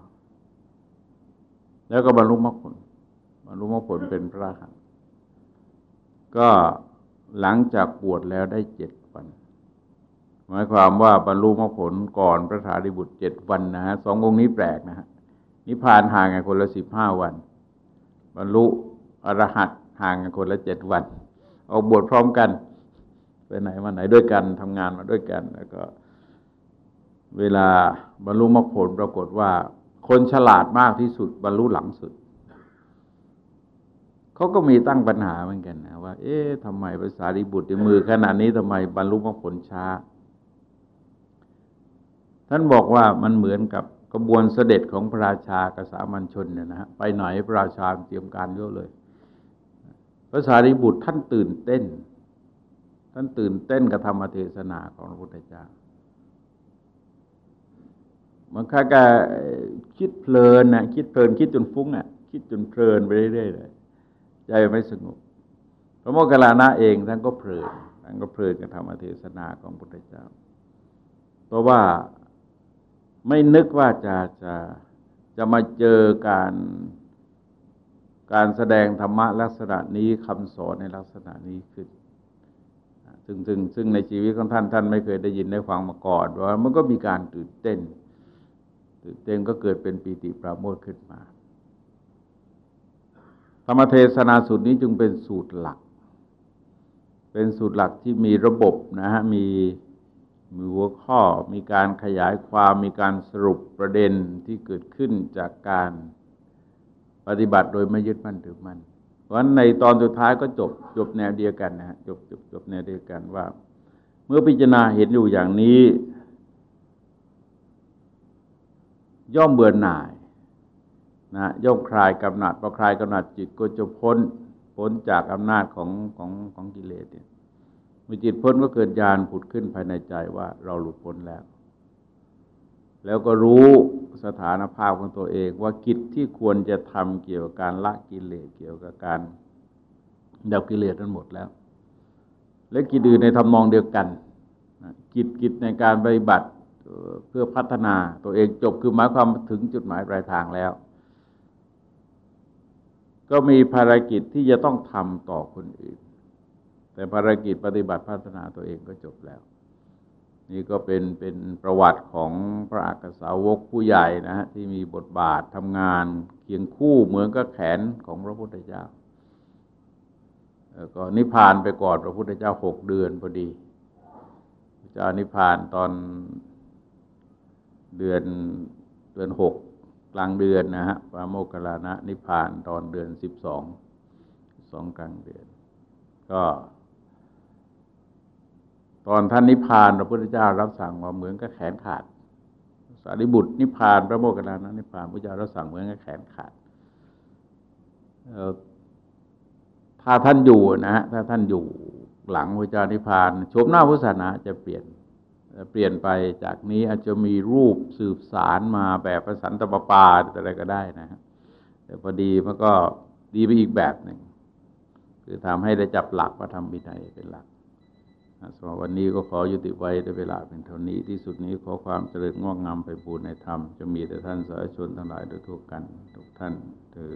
แล้วก็บรรลุมรรคผลบรรลุมรรคผลเป็นพระหัน ก็หลังจากบวชแล้วได้เจ็ดวัน หมายความว่าบรรลุมรรคผลก่อนพระสารีบุตรเจ็ดวันนะฮะสององค์นี้แปลกนะฮะนิพพานห่างกันคนละสิบห้าวัน บรรลุอรหัตห่างกันคนละเจ็ดวัน ออกบวชพร้อมกันไปไหนมาไหนด้วยกันทำงานมาด้วยกัน แล้วก็ เวลาบรรลุมรรคผลปรากฏว่า คนฉลาดมากที่สุดบรรลุหลังสุด เขาก็มีตั้งปัญหาเหมือนกันนะว่า เอ๊ะทำไมภาษาริบุตรมือขนาดนี้ทำไมบรรลุมรรคผลช้า ท่านบอกว่ามันเหมือนกับกระบวนเสด็จของพระราชากษามัญชนเนี่ยนะฮะไปไหนพระราชาเตรียมการเยอะเลยภาษาริบุตรท่านตื่นเต้น ท่านตื่นเต้นกับธรรมเทศนาของพระพุทธเจ้ามันค่าแกคิดเพลินนะคิดเพลินคิดจนฟุ้งอะ คิดจนเพลินไปเรื่อยๆเลย ใจไม่สงบพระโมคคัลลานะเองท่านก็เพลินท่านก็เพลินกับธรรมเทศนาของพุทธเจ้า เพราะว่าไม่นึกว่าจะจะจะมาเจอการการแสดงธรรมะลักษณะนี้คำสอนในลักษณะนี้ขึ้นซึ่งซึ่งซึ่งในชีวิตของท่านท่านไม่เคยได้ยินได้ฟังมาก่อนว่ามันก็มีการตื่นเต้น ตื่นเต้นก็เกิดเป็นปีติปราโมทขึ้นมา ธรรมเทศนาสูตรนี้จึงเป็นสูตรหลัก เป็นสูตรหลักที่มีระบบนะฮะมีมีหัวข้อมีการขยายความมีการสรุปประเด็นที่เกิดขึ้นจากการปฏิบัติโดยไม่ยึดมั่นถือมั่นเพราะฉะนั้นในตอนสุดท้ายก็จบจบแนวเดียวกันนะฮะจบจบจบแนวเดียวกันว่า เมื่อพิจารณาเห็นอยู่อย่างนี้ ย่อมเบื่อหน่าย นะย่อมคลายกำหนัดพอคลายกำหนัดจิตก็จะพ้นพ้นจากอำนาจของของของกิเลสเนี่ยเมื่อจิตพ้นก็เกิดญาณผุดขึ้นภายในใจว่าเราหลุดพ้นแล้ว แล้วก็รู้สถานภาพของตัวเองว่ากิจที่ควรจะทำเกี่ยวกับการละกิเลสเกี่ยวกับการดับกิเลสทั้งหมดแล้ว และกิจอื่นในทำนองเดียวกันกิจกิจในการปฏิบัติเพื่อพัฒนาตัวเองจบคือหมายความถึงจุดหมายปลายทางแล้ว ก็มีภารกิจที่จะต้องทำต่อคนอื่น แต่ภารกิจปฏิบัติพัฒนาตัวเองก็จบแล้ว นี่ก็เป็นเป็นประวัติของพระอักษาวกผู้ใหญ่นะฮะที่มีบทบาททำงานเคียงคู่เหมือนกับแขนของพระพุทธเจ้าก็นิพพานไปก่อนพระพุทธเจ้าหกเดือนพอดีพระเจ้านิพพานตอนเดือนเดือนหก กลางเดือนนะฮะพระโมคคัลลานะนิพพานตอนเดือนสิบสองสองกลางเดือน ก็ ตอนท่านนิพพานพระพุทธเจ้ารับสั่งว่าเหมือนกับแขนขาด สารีบุตรนิพพานพระโมคคัลลานะนิพพานพระเจ้ารับสั่งเหมือนกับแขนขาดถ้าท่านอยู่นะฮะถ้าท่านอยู่หลังพระเจ้านิพพานชมหน้าพุทธศาสนาจะเปลี่ยน เปลี่ยนไปจากนี้อาจจะมีรูปสืบสารมาแบบประสันตปปาอะไรก็ได้นะฮะแต่พอดีมันก็ดีไปอีกแบบหนึ่ง คือทำให้ได้จับหลักประธรรมวินัยเป็นหลักสำหรับวันนี้ก็ขอยุติไว้ด้วยเวลาเป็นเท่านี้ที่สุดนี้ขอความเจริญงอกงามไปบูรณนธรรม จะมีแต่ท่านสาธุชนทั้งหลายโดยทั่วกัน ทุกท่านเธอ